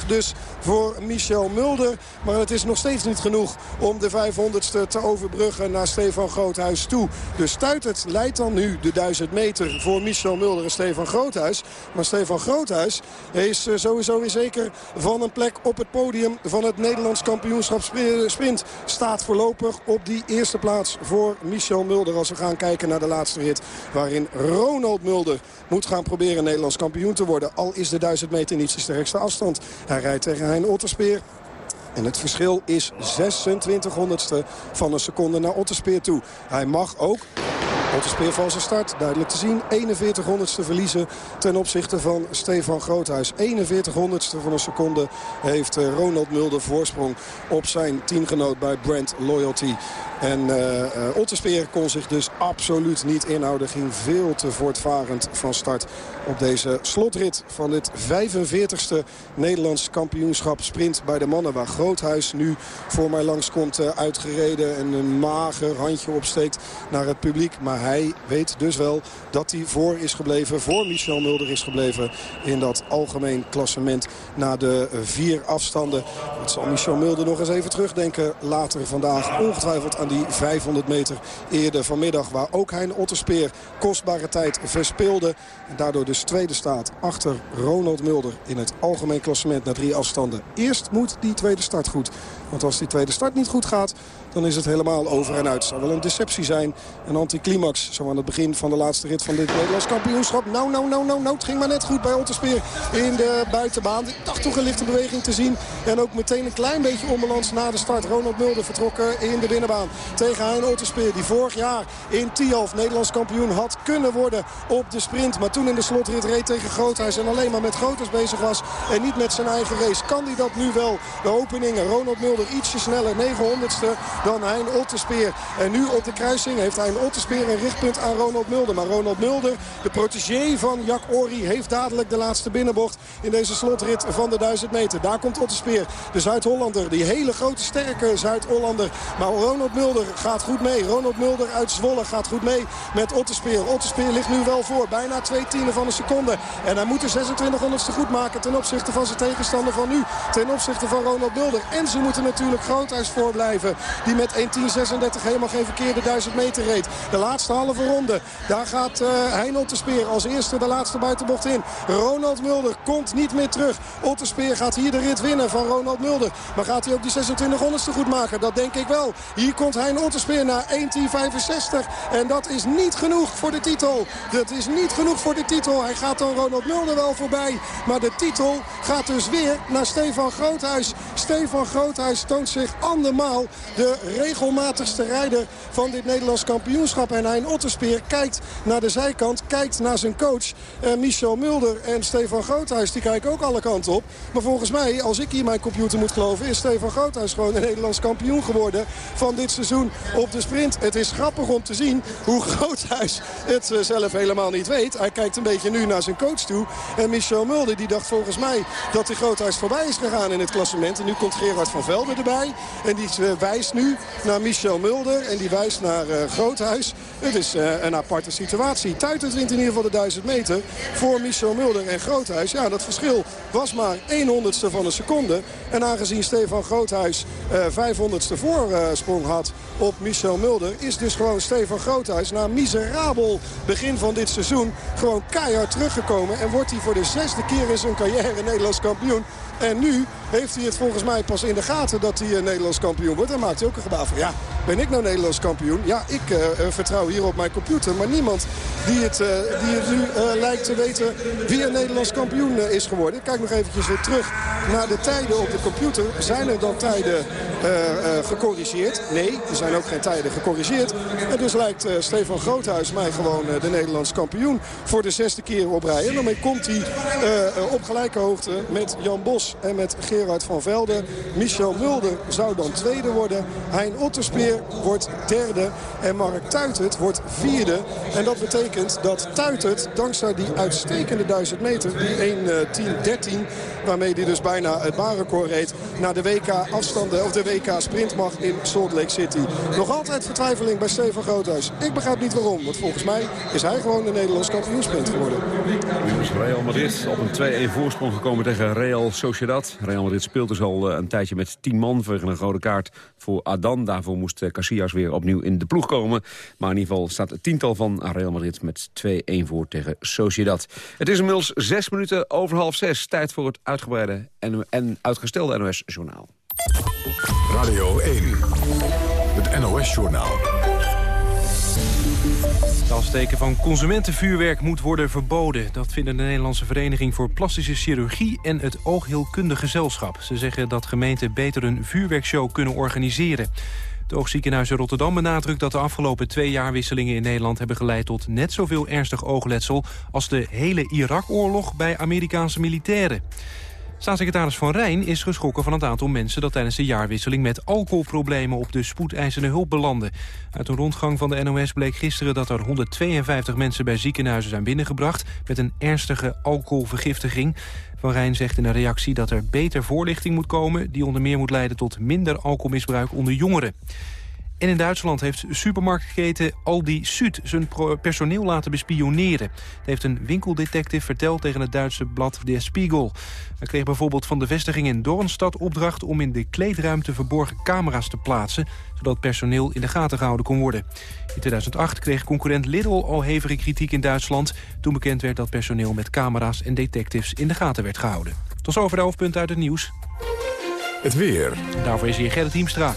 1.10.35 dus voor Michel Mulder. Maar het is nog steeds niet genoeg om de 500ste te overbruggen naar Stefan Groothuis toe. Dus Stuitert leidt dan nu de 1000 meter voor Michel Mulder en Stefan Groothuis. Maar Stefan Groothuis is sowieso weer zeker van een plek op het podium van het Nederlands kampioenschap sprint. Staat voorlopig op die eerste plaats voor Michel Mulder. Als we gaan kijken naar de laatste rit waarin Ronald Mulder moet gaan proberen Nederlands kampioen te worden. Al is de 1000 meter niet zijn sterkste afstand. Hij rijdt tegen Hein Otterspeer. En het verschil is 26 honderdste van een seconde naar Otterspeer toe. Hij mag ook Otterspeer van zijn start, duidelijk te zien. 41 honderdste verliezen ten opzichte van Stefan Groothuis. 41 honderdste van een seconde heeft eh, Ronald Mulder voorsprong op zijn teamgenoot bij Brand Loyalty. En uh, Otterspeer kon zich dus absoluut niet inhouden. Ging veel te voortvarend van start op deze slotrit van dit 45ste Nederlands kampioenschap sprint bij de mannen. Waar Groothuis nu voor mij langs komt uh, uitgereden en een mager handje opsteekt naar het publiek. Maar hij weet dus wel dat hij voor is gebleven, voor Michel Mulder is gebleven in dat algemeen klassement na de vier afstanden. Het zal Michel Mulder nog eens even terugdenken later vandaag. Ongetwijfeld aan die 500 meter eerder vanmiddag waar ook Hein Otterspeer kostbare tijd verspeelde. En daardoor dus tweede staat achter Ronald Mulder in het algemeen klassement na drie afstanden. Eerst moet die tweede start goed. Want als die tweede start niet goed gaat, dan is het helemaal over en uit. Het zou wel een deceptie zijn, een anticlimax. Zo aan het begin van de laatste rit van dit Nederlands kampioenschap. Nou, nou, nou, nou, nou, het ging maar net goed bij Otterspeer in de buitenbaan. Ik dacht toch een lichte beweging te zien. En ook meteen een klein beetje onbalans na de start. Ronald Mulder vertrokken in de binnenbaan tegen Hein Otterspeer. Die vorig jaar in Tialf Nederlands kampioen had kunnen worden op de sprint. Maar toen in de slotrit reed tegen Groothuis en alleen maar met Groothuis bezig was. En niet met zijn eigen race. Kan hij dat nu wel? De openingen. Ronald Mulder ietsje sneller. 900ste dan Hein Otterspeer. En nu op de kruising heeft Hein Otterspeer een richtpunt aan Ronald Mulder. Maar Ronald Mulder, de protégé van Jack Ori, heeft dadelijk de laatste binnenbocht in deze slotrit van de 1000 meter. Daar komt Otterspeer, de Zuid-Hollander, die hele grote sterke Zuid-Hollander. Maar Ronald Mulder gaat goed mee. Ronald Mulder uit Zwolle gaat goed mee met Otterspeer. Otterspeer ligt nu wel voor, bijna twee tienden van een seconde. En hij moet de 2600ste goed maken ten opzichte van zijn tegenstander van nu. Ten opzichte van Ronald Mulder. En ze moeten natuurlijk Groothuis voorblijven. Die met 1.10.36 helemaal geen verkeerde 1000 meter reed. De laatste halve ronde. Daar gaat uh, Hein Otterspeer als eerste de laatste buitenbocht in. Ronald Mulder komt niet meer terug. Otterspeer gaat hier de rit winnen van Ronald Mulder. Maar gaat hij ook die 2600ste goed maken? Dat denk ik wel. Hier komt Hein Otterspeer naar 1.10.65. En dat is niet genoeg voor de titel. Dat is niet genoeg voor de titel. Hij gaat dan Ronald Mulder wel voorbij. Maar de titel gaat dus weer naar Stefan Groothuis. Stefan Groothuis toont zich andermaal de regelmatigste rijder van dit Nederlands kampioenschap. En Hein Otterspeer kijkt naar de zijkant, kijkt naar zijn coach uh, Michel Mulder en Stefan Groothuis. Die kijken ook alle kanten op. Maar volgens mij, als ik hier mijn computer moet geloven, is Stefan Groothuis gewoon een Nederlands kampioen geworden van dit seizoen op de sprint. Het is grappig om te zien hoe Groothuis het uh, zelf helemaal niet weet. Hij kijkt een beetje nu naar zijn coach toe. En Michel Mulder die dacht volgens mij dat hij Groothuis voorbij is gegaan in het klassement. En nu komt Gerard van Velde erbij. En die uh, wijst nu naar Michel Mulder en die wijst naar uh, Groothuis. Het is uh, een aparte situatie. Tuitert wint in ieder geval de 1000 meter voor Michel Mulder en Groothuis. Ja, dat verschil was maar 1 honderdste van een seconde. En aangezien Stefan Groothuis uh, 500ste voorsprong had op Michel Mulder... is dus gewoon Stefan Groothuis na een miserabel begin van dit seizoen... gewoon keihard teruggekomen. En wordt hij voor de zesde keer in zijn carrière Nederlands kampioen. En nu heeft hij het volgens mij pas in de gaten dat hij uh, Nederlands kampioen wordt. En maakt hij ook een gebaar van, ja, ben ik nou Nederlands kampioen? Ja, ik uh, vertrouw hier op mijn computer. Maar niemand die het, die nu lijkt te weten wie een Nederlands kampioen is geworden. Ik kijk nog eventjes weer terug naar de tijden op de computer. Zijn er dan tijden gecorrigeerd? Nee, er zijn ook geen tijden gecorrigeerd. En dus lijkt Stefan Groothuis mij gewoon de Nederlands kampioen voor de zesde keer op rij. En daarmee komt hij op gelijke hoogte met Jan Bos en met Gerard van Velde. Michel Mulder zou dan tweede worden. Hein Otterspeer wordt derde. En Mark Tuitert wordt vierde. En dat betekent dat Tuitert, dankzij die uitstekende 1000 meter, die 1.10.13... Waarmee hij dus bijna het baanrecord reed naar de WK afstanden of de WK sprintmacht in Salt Lake City. Nog altijd vertwijfeling bij Stefan Groothuis. Ik begrijp niet waarom, want volgens mij is hij gewoon de Nederlands kampioensprint geworden. Real Madrid op een 2-1 voorsprong gekomen tegen Real Sociedad. Real Madrid speelt dus al eh, een tijdje met 10 man vanwege een rode kaart voor Adan. Daarvoor moest eh, Casillas weer opnieuw in de ploeg komen. Maar in ieder geval staat het tiental van Real Madrid met 2-1 voor tegen Sociedad. Het is inmiddels 6 minuten over half 6. Tijd voor het uitgebreide en uitgestelde NOS-journaal. Radio 1, het NOS-journaal. Het afsteken van consumentenvuurwerk moet worden verboden. Dat vinden de Nederlandse Vereniging voor Plastische Chirurgie... en het Oogheelkundig Gezelschap. Ze zeggen dat gemeenten beter een vuurwerkshow kunnen organiseren. Het Oogziekenhuis in Rotterdam benadrukt dat de afgelopen twee jaarwisselingen in Nederland hebben geleid tot net zoveel ernstig oogletsel als de hele Irak-oorlog bij Amerikaanse militairen. Staatssecretaris Van Rijn is geschrokken van het aantal mensen... dat tijdens de jaarwisseling met alcoholproblemen op de spoedeisende hulp belanden. Uit een rondgang van de NOS bleek gisteren dat er 152 mensen bij ziekenhuizen zijn binnengebracht... met een ernstige alcoholvergiftiging. Van Rijn zegt in een reactie dat er beter voorlichting moet komen... die onder meer moet leiden tot minder alcoholmisbruik onder jongeren. En in Duitsland heeft supermarktketen Aldi Süd zijn personeel laten bespioneren. Dat heeft een winkeldetective verteld tegen het Duitse blad Der Spiegel. Hij kreeg bijvoorbeeld van de vestiging in Dornstad opdracht... om in de kleedruimte verborgen camera's te plaatsen... zodat personeel in de gaten gehouden kon worden. In 2008 kreeg concurrent Lidl al hevige kritiek in Duitsland... toen bekend werd dat personeel met camera's en detectives in de gaten werd gehouden. Tot zover de hoofdpunten uit het nieuws. Het weer. Daarvoor is hier Gerrit Hiemstra.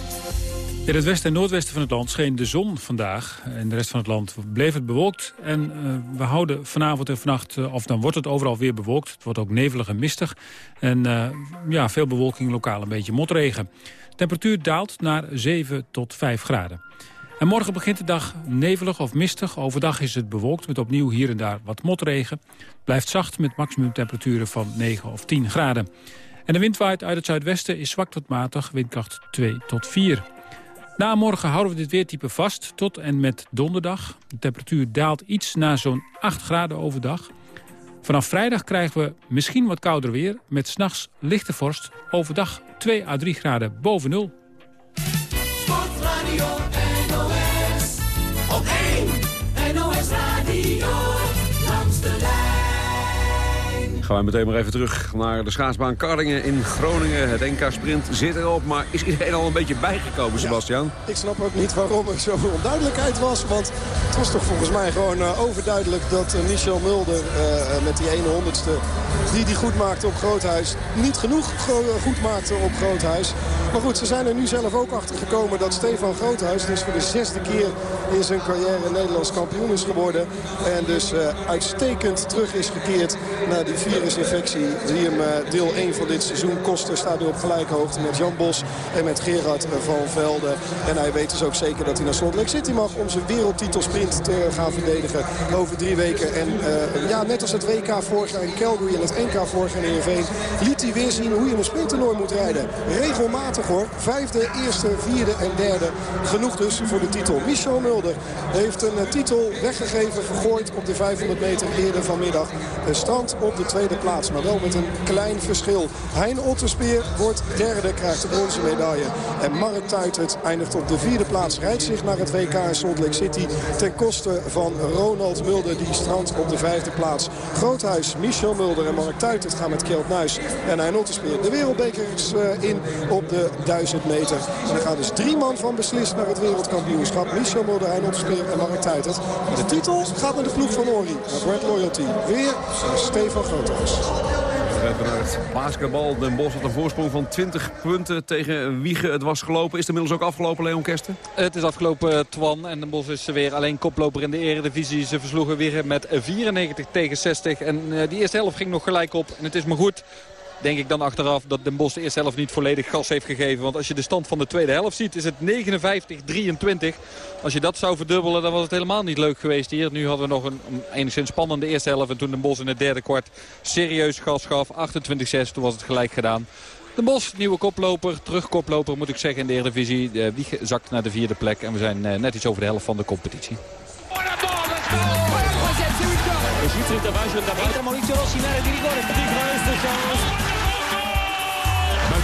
In het westen en noordwesten van het land scheen de zon vandaag. In de rest van het land bleef het bewolkt. En uh, we houden vanavond en vannacht, uh, of dan wordt het overal weer bewolkt. Het wordt ook nevelig en mistig. En uh, ja, veel bewolking, lokaal een beetje motregen. Temperatuur daalt naar 7 tot 5 graden. En morgen begint de dag nevelig of mistig. Overdag is het bewolkt met opnieuw hier en daar wat motregen. Het blijft zacht met maximumtemperaturen van 9 of 10 graden. En de wind waait uit het zuidwesten is zwak tot matig, windkracht 2 tot 4. Na morgen houden we dit weertype vast tot en met donderdag. De temperatuur daalt iets naar zo'n 8 graden overdag. Vanaf vrijdag krijgen we misschien wat kouder weer... met s'nachts lichte vorst, overdag 2 à 3 graden boven nul. Sportradio Gaan wij meteen maar even terug naar de schaatsbaan Kardingen in Groningen. Het NK-sprint zit erop, maar is iedereen al een beetje bijgekomen, Sebastian? ik snap ook niet waarom er zoveel onduidelijkheid was. Want het was toch volgens mij gewoon uh, overduidelijk dat uh, Michel Mulder uh, met die ene honderdste die die goed maakte op Groothuis... niet genoeg goed maakte op Groothuis. Maar goed, ze zijn er nu zelf ook achter gekomen dat Stefan Groothuis... dus voor de zesde keer in zijn carrière Nederlands kampioen is geworden. En dus uitstekend terug is gekeerd naar die vier virusinfectie die hem eh, deel 1 van dit seizoen kostte. Staat nu op gelijke hoogte met Jan Bos en met Gerard van Velde. En hij weet dus ook zeker dat hij naar Salt City mag om zijn wereldtitelsprint te gaan verdedigen over drie weken. En uh, ja, net als het WK vorig jaar in Calgary en het NK vorig jaar in Heerenveen liet hij weer zien hoe je een sprinttoernooi moet rijden. Regelmatig hoor. Vijfde, eerste, vierde en derde. Genoeg dus voor de titel. Michel Mulder heeft een uh, titel weggegeven, vergooid op de 500 meter eerder vanmiddag. Stand op de tweede plaats, maar wel met een klein verschil. Hein Otterspeer wordt derde, krijgt de bronzen medaille. En Mark Tuitert eindigt op de vierde plaats. Rijdt zich naar het WK in Salt Lake City ten koste van Ronald Mulder. Die strandt op de vijfde plaats. Groothuis, Michel Mulder en Mark Tuitert gaan met Kjeld Nuis en Hein Otterspeer de wereldbekers eh, in op de 1000 meter. En er gaan dus drie man van beslist naar het wereldkampioenschap. Michel Mulder, Hein Otterspeer en Mark Tuitert. De titel gaat naar de ploeg van Ori. Brand Loyalty. Weer Stefan Groothuis. Uiteraard basketbal. Den Bosch had een voorsprong van 20 punten tegen Wiegen. Het was gelopen. Is het inmiddels ook afgelopen, Leon Kersten? Het is afgelopen, Twan. En Den Bosch is weer alleen koploper in de eredivisie. Ze versloegen Wiegen met 94 tegen 60. En uh, die eerste helft ging nog gelijk op. En het is maar goed denk ik dan achteraf dat Den Bosch de eerste helft niet volledig gas heeft gegeven. Want als je de stand van de tweede helft ziet is het 59-23. Als je dat zou verdubbelen dan was het helemaal niet leuk geweest hier. Nu hadden we nog een, een enigszins spannende eerste helft. En toen Den Bosch in het derde kwart serieus gas gaf. 28-6, toen was het gelijk gedaan. De Bos, nieuwe koploper, terugkoploper moet ik zeggen in de Eredivisie. De Wieg zakt naar de vierde plek en we zijn net iets over de helft van de competitie. Rossi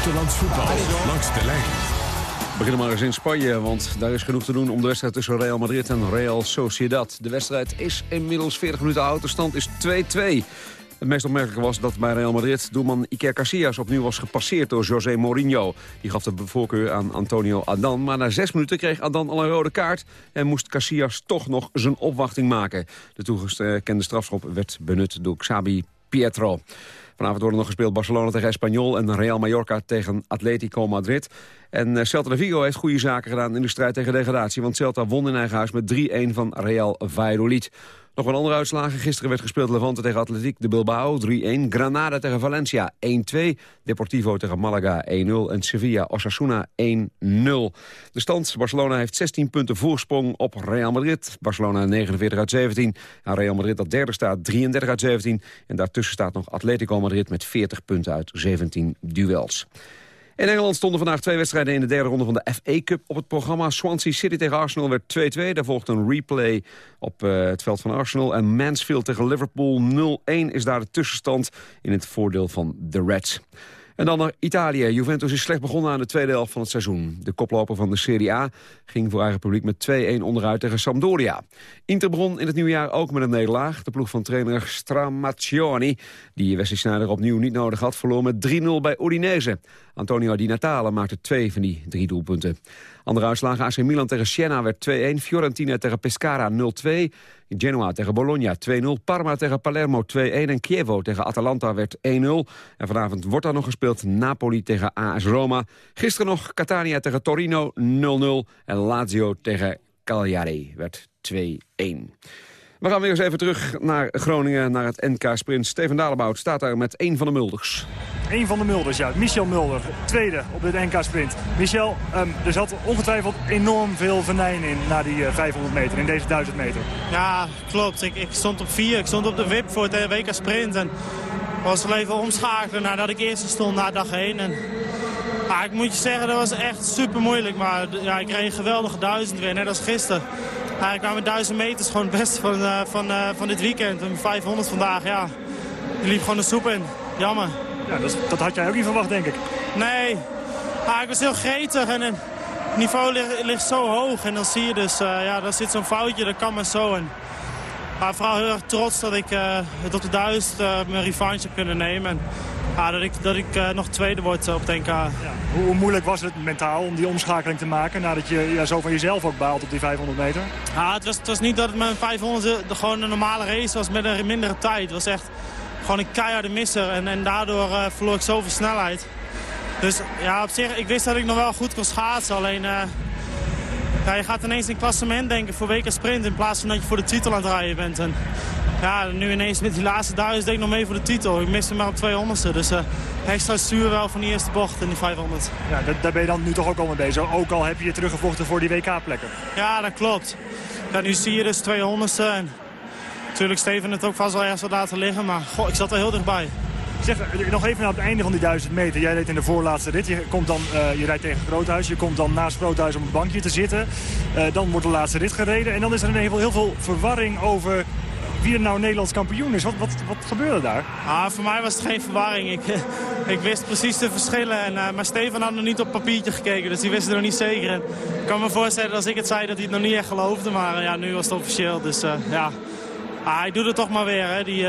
Buitenlands voetbal langs de lijn. We beginnen maar eens in Spanje, want daar is genoeg te doen om de wedstrijd tussen Real Madrid en Real Sociedad. De wedstrijd is inmiddels 40 minuten oud, de stand is 2-2. Het meest opmerkelijke was dat bij Real Madrid doelman Iker Casillas opnieuw was gepasseerd door José Mourinho. Die gaf de voorkeur aan Antonio Adan, maar na zes minuten kreeg Adan al een rode kaart en moest Casillas toch nog zijn opwachting maken. De toegekende strafschop werd benut door Xabi Pietro. Vanavond worden nog gespeeld Barcelona tegen Espanyol en Real Mallorca tegen Atletico Madrid. En eh, Celta de Vigo heeft goede zaken gedaan in de strijd tegen degradatie, want Celta won in eigen huis met 3-1 van Real Valladolid. Nog wel andere uitslagen. Gisteren werd gespeeld Levante tegen Atletiek de Bilbao 3-1. Granada tegen Valencia 1-2. Deportivo tegen Malaga 1-0. En Sevilla Osasuna 1-0. De stand. Barcelona heeft 16 punten voorsprong op Real Madrid. Barcelona 49 uit 17. En Real Madrid dat derde staat 33 uit 17. En daartussen staat nog Atletico Madrid met 40 punten uit 17 duels. In Engeland stonden vandaag twee wedstrijden in de derde ronde van de FA Cup op het programma. Swansea City tegen Arsenal werd 2-2. Daar volgt een replay op uh, het veld van Arsenal. En Mansfield tegen Liverpool 0-1 is daar de tussenstand in het voordeel van de Reds. En dan naar Italië. Juventus is slecht begonnen aan de tweede helft van het seizoen. De koploper van de Serie A ging voor eigen publiek met 2-1 onderuit tegen Sampdoria. Inter begon in het nieuwe jaar ook met een nederlaag. De ploeg van trainer Stramaccioni, die Wesley Sneijder opnieuw niet nodig had... verloor met 3-0 bij Udinese. Antonio Di Natale maakte twee van die drie doelpunten. Andere uitslagen AC Milan tegen Siena werd 2-1. Fiorentina tegen Pescara 0-2. Genoa tegen Bologna 2-0. Parma tegen Palermo 2-1. En Chievo tegen Atalanta werd 1-0. En vanavond wordt daar nog gespeeld Napoli tegen AS Roma. Gisteren nog Catania tegen Torino 0-0. En Lazio tegen Cagliari werd 2-1. We gaan weer eens even terug naar Groningen, naar het NK Sprint. Steven Dalebout staat daar met één van de Mulders. Eén van de Mulders, ja. Michel Mulder, tweede op dit NK Sprint. Michel, um, er zat ongetwijfeld enorm veel venijn in na die uh, 500 meter, in deze 1000 meter. Ja, klopt. Ik, ik, stond op vier. Ik stond op de wip voor het WK Sprint. En was wel even omschakelen nadat ik eerste stond na dag 1. En, ja, ik moet je zeggen, dat was echt super moeilijk. Maar ja, ik reed een geweldige duizend weer, net als gisteren. Ik kwam met 1000 meters gewoon het beste van, uh, van, uh, van dit weekend. En 500 vandaag, ja. Ik liep gewoon de soep in. Jammer. Ja, dat, dat, had jij ook niet verwacht, denk ik. Nee. Ja, ik was heel gretig en het niveau ligt, ligt zo hoog. En dan zie je dus, uh, ja, daar zit zo'n foutje, dat kan maar zo. En, maar vooral heel erg trots dat ik het op de duizend mijn revanche heb kunnen nemen. En, ja, dat ik, dat ik uh, nog tweede word op het NK. Ja. Hoe moeilijk was het mentaal om die omschakeling te maken... nadat je ja, zo van jezelf ook baalt op die 500 meter? Ja, het, was, het was niet dat het mijn 500 gewoon een normale race was met een mindere tijd. Het was echt gewoon een keiharde misser. En, en daardoor uh, verloor ik zoveel snelheid. Dus ja, op zich, ik wist dat ik nog wel goed kon schaatsen. Alleen, uh, ja, je gaat ineens in klassement denken voor WK Sprint... in plaats van dat je voor de titel aan het rijden bent. En, ja, nu ineens met die laatste duizend denk ik nog mee voor de titel. Ik miste maar op 200ste. Dus uh, extra stuur wel van die eerste bocht in die 500. Ja, daar ben je dan nu toch ook al mee bezig. Ook al heb je je teruggevochten voor die WK-plekken. Ja, dat klopt. Ja, nu zie je dus 200ste. En natuurlijk Steven het ook vast wel ergens wat laten liggen. Maar goh, ik zat er heel dichtbij. Zeg, nog even naar het einde van die 1000 meter. Jij reed in de voorlaatste rit. Je, komt dan, uh, je rijdt tegen Groothuis. Je komt dan naast Groothuis op een bankje te zitten. Uh, dan wordt de laatste rit gereden. En dan is er in heel, heel veel verwarring over wie er nou Nederlands kampioen is. Wat, wat, wat gebeurde daar? Ah, voor mij was het geen verwarring. Ik, ik wist precies de verschillen. En, uh, maar Stefan had nog niet op papiertje gekeken, dus die wist het nog niet zeker. En ik kan me voorstellen als ik het zei dat hij het nog niet echt geloofde. Maar uh, ja, nu was het officieel. Dus uh, ja, ah, hij doet het toch maar weer. Hè. Die,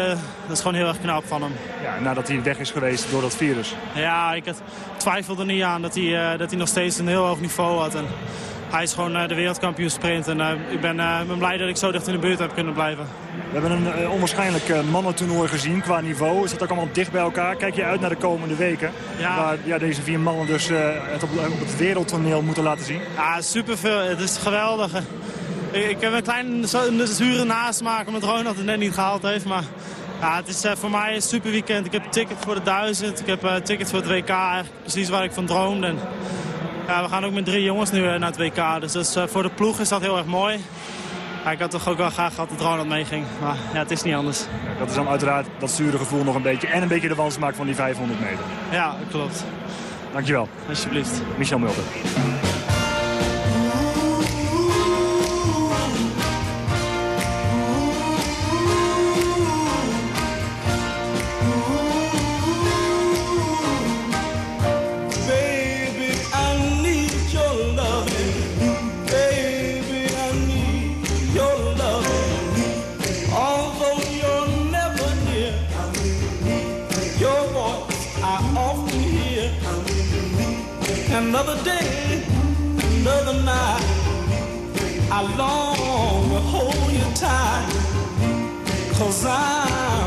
dat is gewoon heel erg knap van hem. Ja, nadat hij weg is geweest door dat virus. Ja, ik had, twijfelde er niet aan dat hij, dat hij nog steeds een heel hoog niveau had. En, hij is gewoon uh, de wereldkampioen sprint. En uh, ik ben, uh, ben, blij dat ik zo dicht in de buurt heb kunnen blijven. We hebben een onwaarschijnlijk mannentoernooi gezien qua niveau. Is het ook allemaal dicht bij elkaar? Kijk je uit naar de komende weken? Ja. Waar ja, deze vier mannen dus het op, op, het wereldtoneel moeten laten zien? Ja, superveel. Het is geweldig. Ik, ik heb een klein zure nasmaak omdat Ronald het net niet gehaald heeft. Maar ja, het is voor mij een super weekend. Ik heb een ticket voor de 1000. Ik heb een ticket voor het WK. Eigenlijk precies waar ik van droomde. En ja, we gaan ook met drie jongens nu naar het WK. Dus, dus uh, voor de ploeg is dat heel erg mooi. Ja, ik had toch ook wel graag gehad dat Ronald meeging. Maar ja, het is niet anders. Ja, dat is dan uiteraard dat zure gevoel nog een beetje. En een beetje de wansmaak van die 500 meter. Ja, klopt. Dankjewel. Alsjeblieft. Michel Mulder. Another day, another night. I long to hold you tight. Cause I'm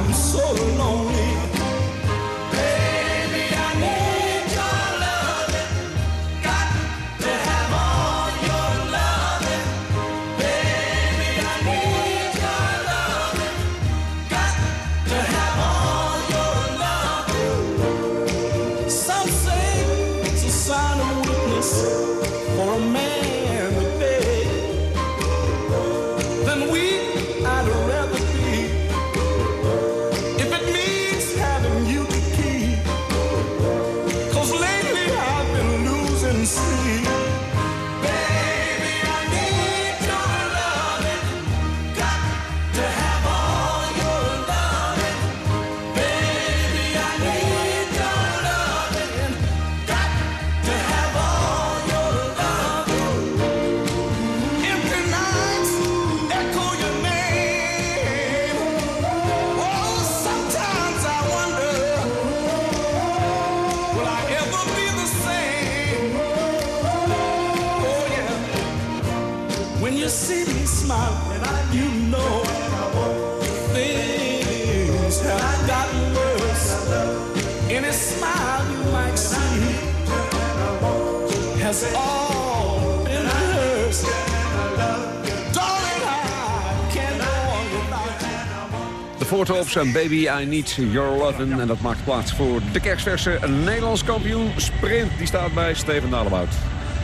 En Baby I Need Your Lovin'. En dat maakt plaats voor de kerstverse Nederlands kampioen sprint. Die staat bij Steven Dalebout.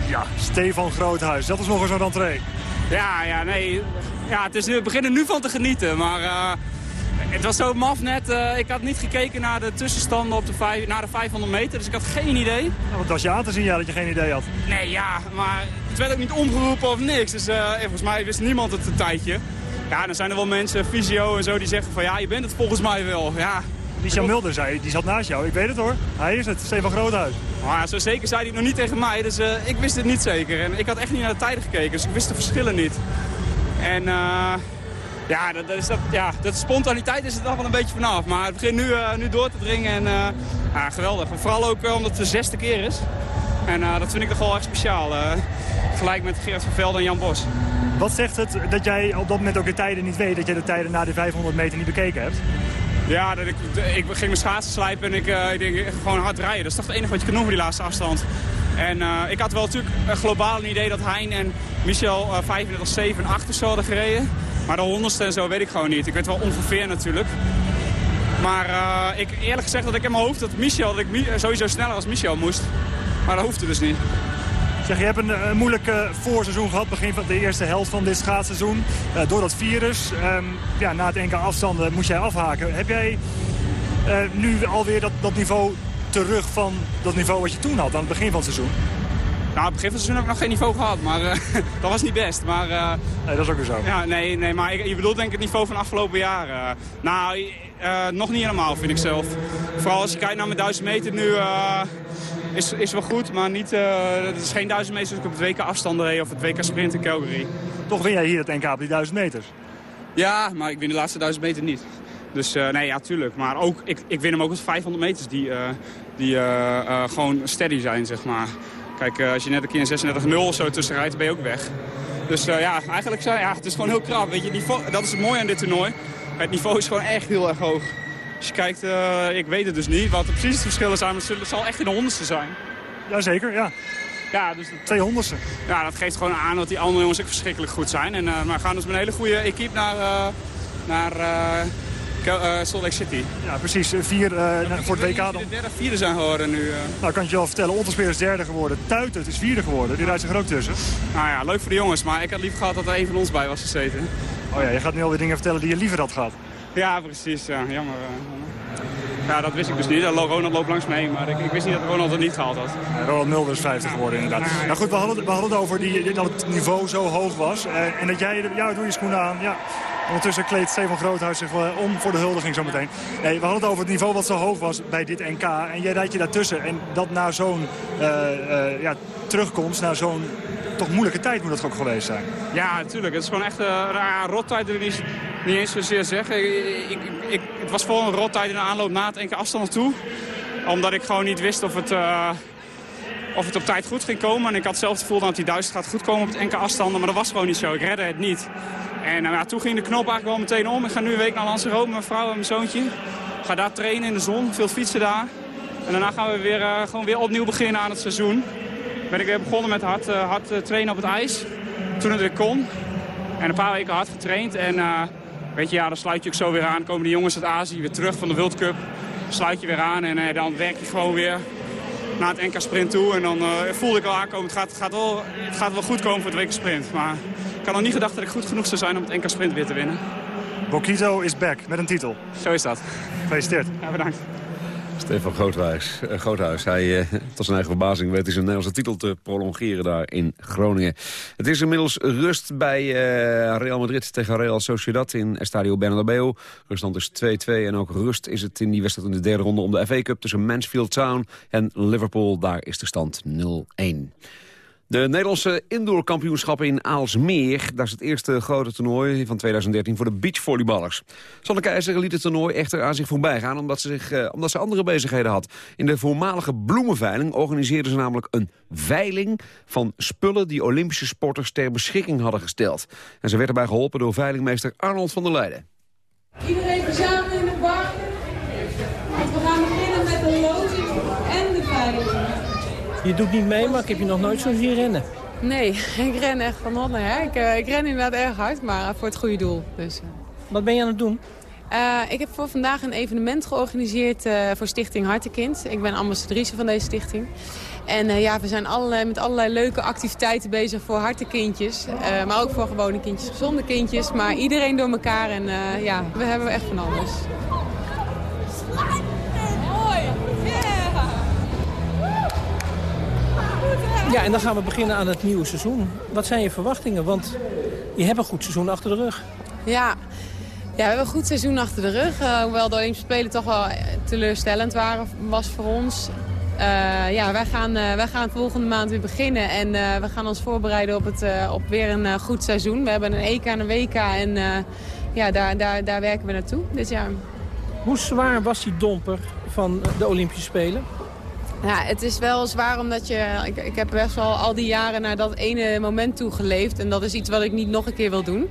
Ja, Stefan Groothuis. Dat is nog eens een rentree. Ja, ja, nee. Ja, het is nu, we beginnen nu van te genieten. Maar eh, het was zo maf net. eh, ik had niet gekeken naar de tussenstanden op de vijf, naar de 500 meter. Dus ik had geen idee. Ja, wat was je aan te zien ja, dat je geen idee had? Nee, ja, maar het werd ook niet omgeroepen of niks. Dus eh, en volgens mij wist niemand het een tijdje. Ja, dan zijn er wel mensen, fysio en zo, die zeggen van ja, je bent het volgens mij wel. Ja, Michel Mulder zei, die zat naast jou. Ik weet het hoor. Hij is het, Stefan Groothuis. Maar ja, zo zeker zei hij het nog niet tegen mij, dus eh, ik wist het niet zeker. En ik had echt niet naar de tijden gekeken, dus ik wist de verschillen niet. En eh, ja, dat, dat is dat, ja, dat spontaniteit is er dan wel een beetje vanaf. Maar het begint nu, eh, nu door te dringen en ja, geweldig. En vooral ook omdat het de zesde keer is. En dat vind ik toch wel echt speciaal. gelijk met Gerard van Velde en Jan Bos. Wat zegt het dat jij op dat moment ook de tijden niet weet? Dat je de tijden na de 500 meter niet bekeken hebt? Ja, dat ik, ik ging mijn schaatsen slijpen en ik, eh, ik denk gewoon hard rijden. Dat is toch het enige wat je kan doen voor die laatste afstand. En eh, ik had wel natuurlijk een globaal een idee dat Hein en Michel uh, 35, 7 8 of zo hadden gereden. Maar de honderdste en zo weet ik gewoon niet. Ik weet wel ongeveer natuurlijk. Maar eh, ik, eerlijk gezegd dat ik in mijn hoofd dat Michel, dat ik sowieso sneller als Michel moest. Maar dat hoefde dus niet. Zeg, je hebt een, eh, moeilijk eh, voorseizoen gehad, begin van de eerste helft van dit schaatsseizoen. Eh, door dat virus, ehm, ja, na het enkele afstanden moest jij afhaken. Heb jij nu alweer dat, dat niveau terug van dat niveau wat je toen had aan het begin van het seizoen? Nou, het begin van het seizoen heb ik nog geen niveau gehad, maar dat was niet best. Maar, nee, dat is ook weer zo. Ja, nee, nee maar ik- je bedoelt denk ik het niveau van afgelopen jaar. eh. nou, nog niet helemaal vind ik zelf. Vooral als je kijkt naar mijn 1000 meter nu, is, is wel goed, maar niet, eh, het is geen 1000 meter zoals ik op het WK afstanden reed of het WK sprint in Calgary. Toch win jij hier het NK op die 1000 meters? Ja, maar ik win de laatste 1000 meter niet. Dus eh, nee, ja, tuurlijk. Maar ook, ik, ik win hem ook als 500 meters die, eh, die eh, eh, gewoon steady zijn, zeg maar. Kijk, eh, als je net een keer een 36-0 of zo tussen rijdt, ben je ook weg. Dus eh, ja, eigenlijk zijn, ja, het is gewoon heel krap. Weet je, niveau, dat is het mooie aan dit toernooi. Het niveau is gewoon echt heel erg hoog. Als je kijkt, eh, ik weet het dus niet wat de precies verschillen zijn, maar het het zal echt in de honderdste zijn. Jazeker, ja. Ja, dus dat, Twee honderdste. ja, dat geeft gewoon aan dat die andere jongens ook verschrikkelijk goed zijn. En, eh, maar we gaan dus met een hele goede equipe naar, eh, naar Salt Lake City. Ja, precies. Vier voor het WK dan. de derde vierde zijn geworden nu. Nou, kan ik je wel vertellen. Otterspeer is derde geworden. Tuitert is vierde geworden. Die rijdt zich er ook tussen. Nou ja, leuk voor de jongens, maar ik had liever gehad dat er een van ons bij was gezeten. Oh ja, je gaat nu alweer dingen vertellen die je liever had gehad. Ja, precies. Ja, jammer. eh. Ja, dat wist ik dus niet. Ronald loopt langs me heen, maar ik, ik wist niet dat Ronald het niet gehaald had. Ja, Roland Mulder is 50 geworden inderdaad. Nou goed, we hadden, het- we hadden het over die, dat het niveau zo hoog was. eh, en dat jij, ja, doe je schoenen aan. Ja. Ondertussen kleedt Steven Groothuis zich wel om voor de huldiging zometeen. Nee, we hadden het over het niveau wat zo hoog was bij dit NK. En jij rijdt je daartussen. En dat na zo'n eh, eh, ja, terugkomst, na zo'n toch moeilijke tijd moet dat ook geweest zijn. Ja, natuurlijk. Het is gewoon echt eh, een uh, rottijd. Niet, eens zozeer zeggen. Ik, ik, ik, het was vooral een rottijd in de aanloop na het enkele afstand naartoe. Omdat ik gewoon niet wist of het... eh, of het op tijd goed ging komen. En ik had zelf het gevoel dat die 1000 gaat goed komen op het enkele afstanden. Maar dat was gewoon niet zo. Ik redde het niet. En ja, toen ging de knop eigenlijk wel meteen om. Ik ga nu een week naar Lanzarote met mijn vrouw en mijn zoontje. Ga daar trainen in de zon, veel fietsen daar. En daarna gaan we weer, eh, gewoon weer opnieuw beginnen aan het seizoen. Ben ik weer begonnen met hard, hard trainen op het ijs. Toen het weer kon. En een paar weken hard getraind. En weet je, ja, dan sluit je ook zo weer aan. Komen de jongens uit Azië weer terug van de World Cup. Sluit je weer aan en eh, dan werk je gewoon weer naar het NK Sprint toe. En dan eh, voelde ik al aankomen, het gaat, gaat wel, het gaat wel goed komen voor het WK Sprint. Maar ik had nog niet gedacht dat ik goed genoeg zou zijn om het NK Sprint weer te winnen. Bokito is back met een titel. Zo is dat. Gefeliciteerd. Ja, bedankt. Stefan Groothuis, eh, Groothuis. Hij, eh, tot zijn eigen verbazing, weet hij zijn Nederlandse titel te prolongeren daar in Groningen. Het is inmiddels rust bij eh, Real Madrid tegen Real Sociedad in Estadio Bernabeu. Ruststand is 2-2 en ook rust is het in die wedstrijd in de derde ronde om de FA Cup tussen Mansfield Town en Liverpool. Daar is de stand 0-1. De Nederlandse indoorkampioenschappen in Aalsmeer. Dat is het eerste grote toernooi van 2013 voor de beachvolleyballers. Sanne Keizer liet het toernooi echter aan zich voorbij gaan... omdat ze, zich, eh, omdat ze andere bezigheden had. In de voormalige bloemenveiling organiseerden ze namelijk een veiling... van spullen die Olympische sporters ter beschikking hadden gesteld. En ze werd erbij geholpen door veilingmeester Arnold van der Leijden verzamelen in de bar. Want we gaan beginnen met de loting en de veiling. Je doet niet mee, maar ik heb je nog nooit zo zien rennen. Nee, ik ren echt van naar her. Ik, eh, ik ren inderdaad erg hard, maar voor het goede doel. Dus, eh. Wat ben je aan het doen? Eh, ik heb voor vandaag een evenement georganiseerd voor Stichting Hartekind. Ik ben ambassadrice van deze stichting. En ja, we zijn allerlei, met allerlei leuke activiteiten bezig voor hartekindjes. maar ook voor gewone kindjes, gezonde kindjes. Maar iedereen door elkaar en ja, we hebben echt van alles. Ja, en dan gaan we beginnen aan het nieuwe seizoen. Wat zijn je verwachtingen? Want je hebt een goed seizoen achter de rug. Ja. ja, we hebben een goed seizoen achter de rug. Eh, hoewel de Olympische Spelen toch wel teleurstellend waren, was voor ons. Eh, ja, wij gaan, eh, wij gaan volgende maand weer beginnen. En we gaan ons voorbereiden op, het, op weer een goed seizoen. We hebben een EK en een WK. En ja, daar, daar, daar werken we naartoe dit jaar. Hoe zwaar was die domper van de Olympische Spelen? Ja, het is wel zwaar omdat je... Ik, ik heb best wel al die jaren naar dat ene moment toe geleefd. En dat is iets wat ik niet nog een keer wil doen.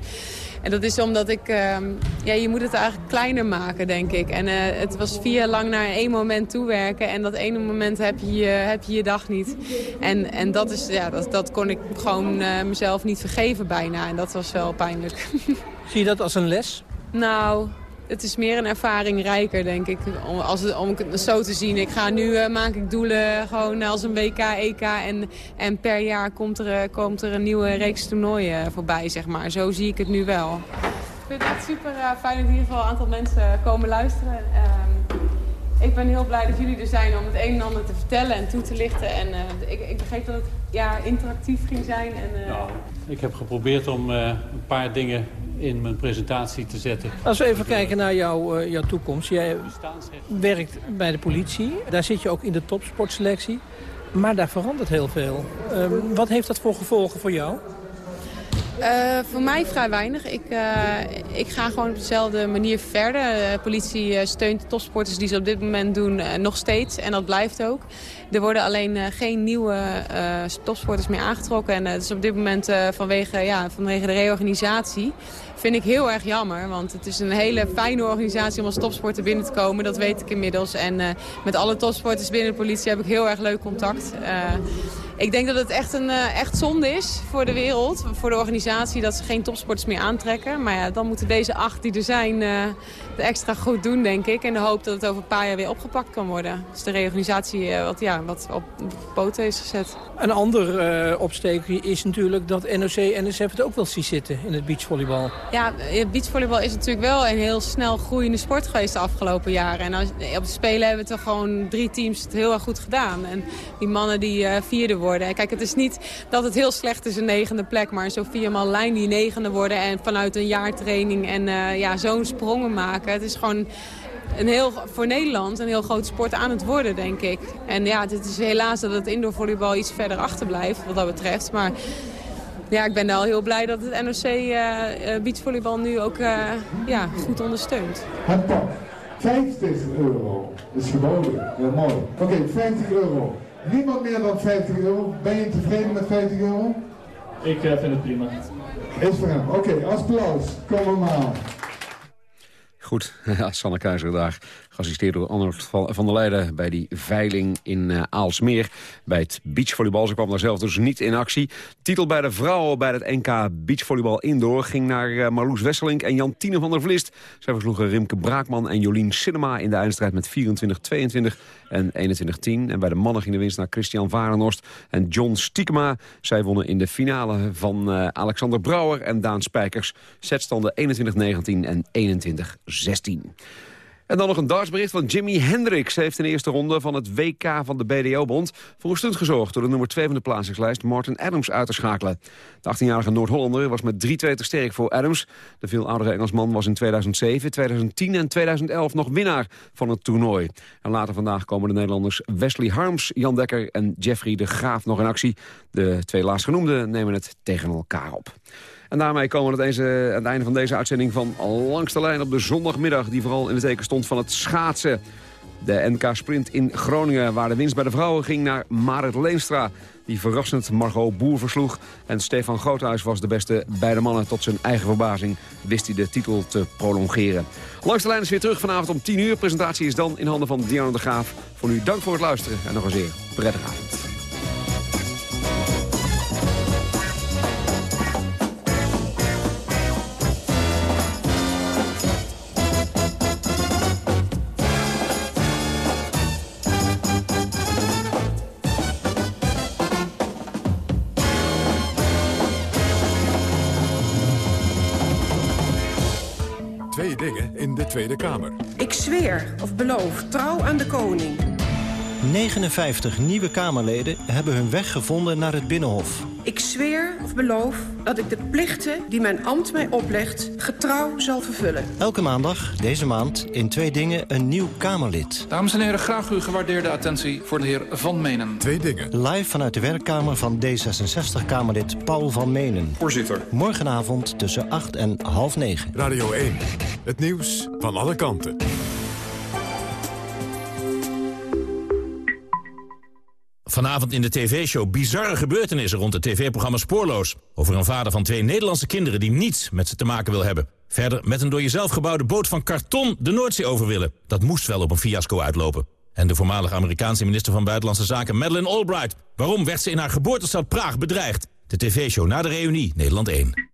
En dat is omdat ik... ehm, ja, je moet het eigenlijk kleiner maken, denk ik. En eh, het was vier jaar lang naar één moment toewerken. En dat ene moment heb je je, heb je, je dag niet. En, en dat, is, ja, dat, dat kon ik gewoon eh, mezelf niet vergeven bijna. En dat was wel pijnlijk. Zie je dat als een les? Nou, het is meer een ervaring rijker, denk ik. Om, als het, om het zo te zien. Ik ga nu, eh, maak ik doelen gewoon als een WK, EK. En, en per jaar komt er, eh, komt er een nieuwe reeks toernooien voorbij, zeg maar. Zo zie ik het nu wel. Ik vind het echt super eh, fijn dat in ieder geval een aantal mensen komen luisteren. Ehm, ik ben heel blij dat jullie er zijn om het een en ander te vertellen en toe te lichten. En eh, ik, ik begreep dat het ja, interactief ging zijn. En, eh, Ik heb geprobeerd om eh, een paar dingen in mijn presentatie te zetten. Als we even kijken naar jouw, eh, jouw toekomst. Jij werkt bij de politie. Daar zit je ook in de topsportselectie. Maar daar verandert heel veel. Ehm, wat heeft dat voor gevolgen voor jou? Eh, voor mij vrij weinig. Ik, eh, ik ga gewoon op dezelfde manier verder. De politie steunt de topsporters die ze op dit moment doen nog steeds. En dat blijft ook. Er worden alleen eh, geen nieuwe eh, topsporters meer aangetrokken. En het is op dit moment eh, vanwege, ja, vanwege de reorganisatie. Vind ik heel erg jammer, want het is een hele fijne organisatie om als topsporter binnen te komen. Dat weet ik inmiddels. En eh, met alle topsporters binnen de politie heb ik heel erg leuk contact. Eh, ik denk dat het echt een eh, echt zonde is voor de wereld, voor de organisatie, dat ze geen topsporters meer aantrekken. Maar ja, dan moeten deze acht die er zijn eh, het extra goed doen, denk ik. In de hoop dat het over een paar jaar weer opgepakt kan worden. Dus de reorganisatie eh, wat, ja, wat op poten is gezet. Een ander eh opsteekje is natuurlijk dat NOC-NSF het ook wel ziet zitten in het beachvolleybal. Ja, eh, beachvolleybal is natuurlijk wel een heel snel groeiende sport geweest de afgelopen jaren. En als, op de Spelen hebben toch gewoon drie teams het heel erg goed gedaan. En die mannen die eh, vierde worden. En Kijk, het is niet dat het heel slecht is een negende plek. Maar zo viermaal lijn die negende worden. En vanuit een jaar training en eh, ja, zo'n sprongen maken. Het is gewoon een heel, voor Nederland een heel groot sport aan het worden, denk ik. En ja, het is helaas dat het indoorvolleybal iets verder achterblijft wat dat betreft. Maar ja, ik ben wel heel blij dat het NOC eh, eh, beachvolleybal nu ook ja, goed ondersteunt. Het pak. 50 euro is geboden. Heel mooi. Oké, 50 euro. Niemand meer dan 50 euro. Ben je tevreden met 50 euro? Ik vind het prima. Is voor hem. Oké, applaus. Kom maar. Goed, ja, Sanne Keizer daar, geassisteerd door Arnold van der Leijden... bij die veiling in eh, Aalsmeer bij het beachvolleybal. Ze kwam daar zelf dus niet in actie. Titel bij de vrouwen bij het NK Beachvolleybal Indoor... ging naar eh, Marloes Wesselink en Jantine van der Vlist. Zij versloegen Rimke Braakman en Jolien Cinema... in de eindstrijd met 24-22 en 21-10. En bij de mannen ging de winst naar Christian Varenhorst en John Stiekema. Zij wonnen in de finale van eh, Alexander Brouwer en Daan Spijkers. Setstanden 21-19 en 21-16. En dan nog een dartsbericht van Jimi Hendrix. Heeft in de eerste ronde van het WK van de BDO-bond... voor een stunt gezorgd door de nummer 2 van de plaatsingslijst... Martin Adams uit te schakelen. De 18-jarige Noord-Hollander was met 3-2 te sterk voor Adams. De veel oudere Engelsman was in 2007, 2010 en 2011 nog winnaar van het toernooi. En later vandaag komen de Nederlanders Wesley Harms, Jan Dekker... en Jeffrey de Graaf nog in actie. De twee laatstgenoemden nemen het tegen elkaar op. En daarmee komen we aan het, einde van deze uitzending van Langs de Lijn op de zondagmiddag... die vooral in het teken stond van het schaatsen. De NK Sprint in Groningen, waar de winst bij de vrouwen ging naar Marit Leenstra... die verrassend Margot Boer versloeg. En Stefan Groothuis was de beste bij de mannen. Tot zijn eigen verbazing wist hij de titel te prolongeren. Langs de Lijn is weer terug vanavond om 10 uur. Presentatie is dan in handen van Diana de Graaf. Voor nu dank voor het luisteren en nog een zeer prettige avond. Twee dingen in de Tweede Kamer. Ik zweer of beloof trouw aan de koning. 59 nieuwe Kamerleden hebben hun weg gevonden naar het Binnenhof. Ik zweer of beloof dat ik de plichten die mijn ambt mij oplegt... getrouw zal vervullen. Elke maandag, deze maand, in Twee Dingen een nieuw Kamerlid. Dames en heren, graag uw gewaardeerde attentie voor de heer Van Menen. Twee dingen. Live vanuit de werkkamer van D66-Kamerlid Paul van Menen. Voorzitter. Morgenavond tussen 8 en half 9. Radio 1. Het nieuws van alle kanten. Vanavond in de tv-show bizarre gebeurtenissen rond het tv-programma Spoorloos. Over een vader van twee Nederlandse kinderen die niets met ze te maken wil hebben. Verder met een door jezelf gebouwde boot van karton de Noordzee over willen. Dat moest wel op een fiasco uitlopen. En de voormalige Amerikaanse minister van Buitenlandse Zaken Madeleine Albright. Waarom werd ze in haar geboortestad Praag bedreigd? De tv-show na de reunie, Nederland 1.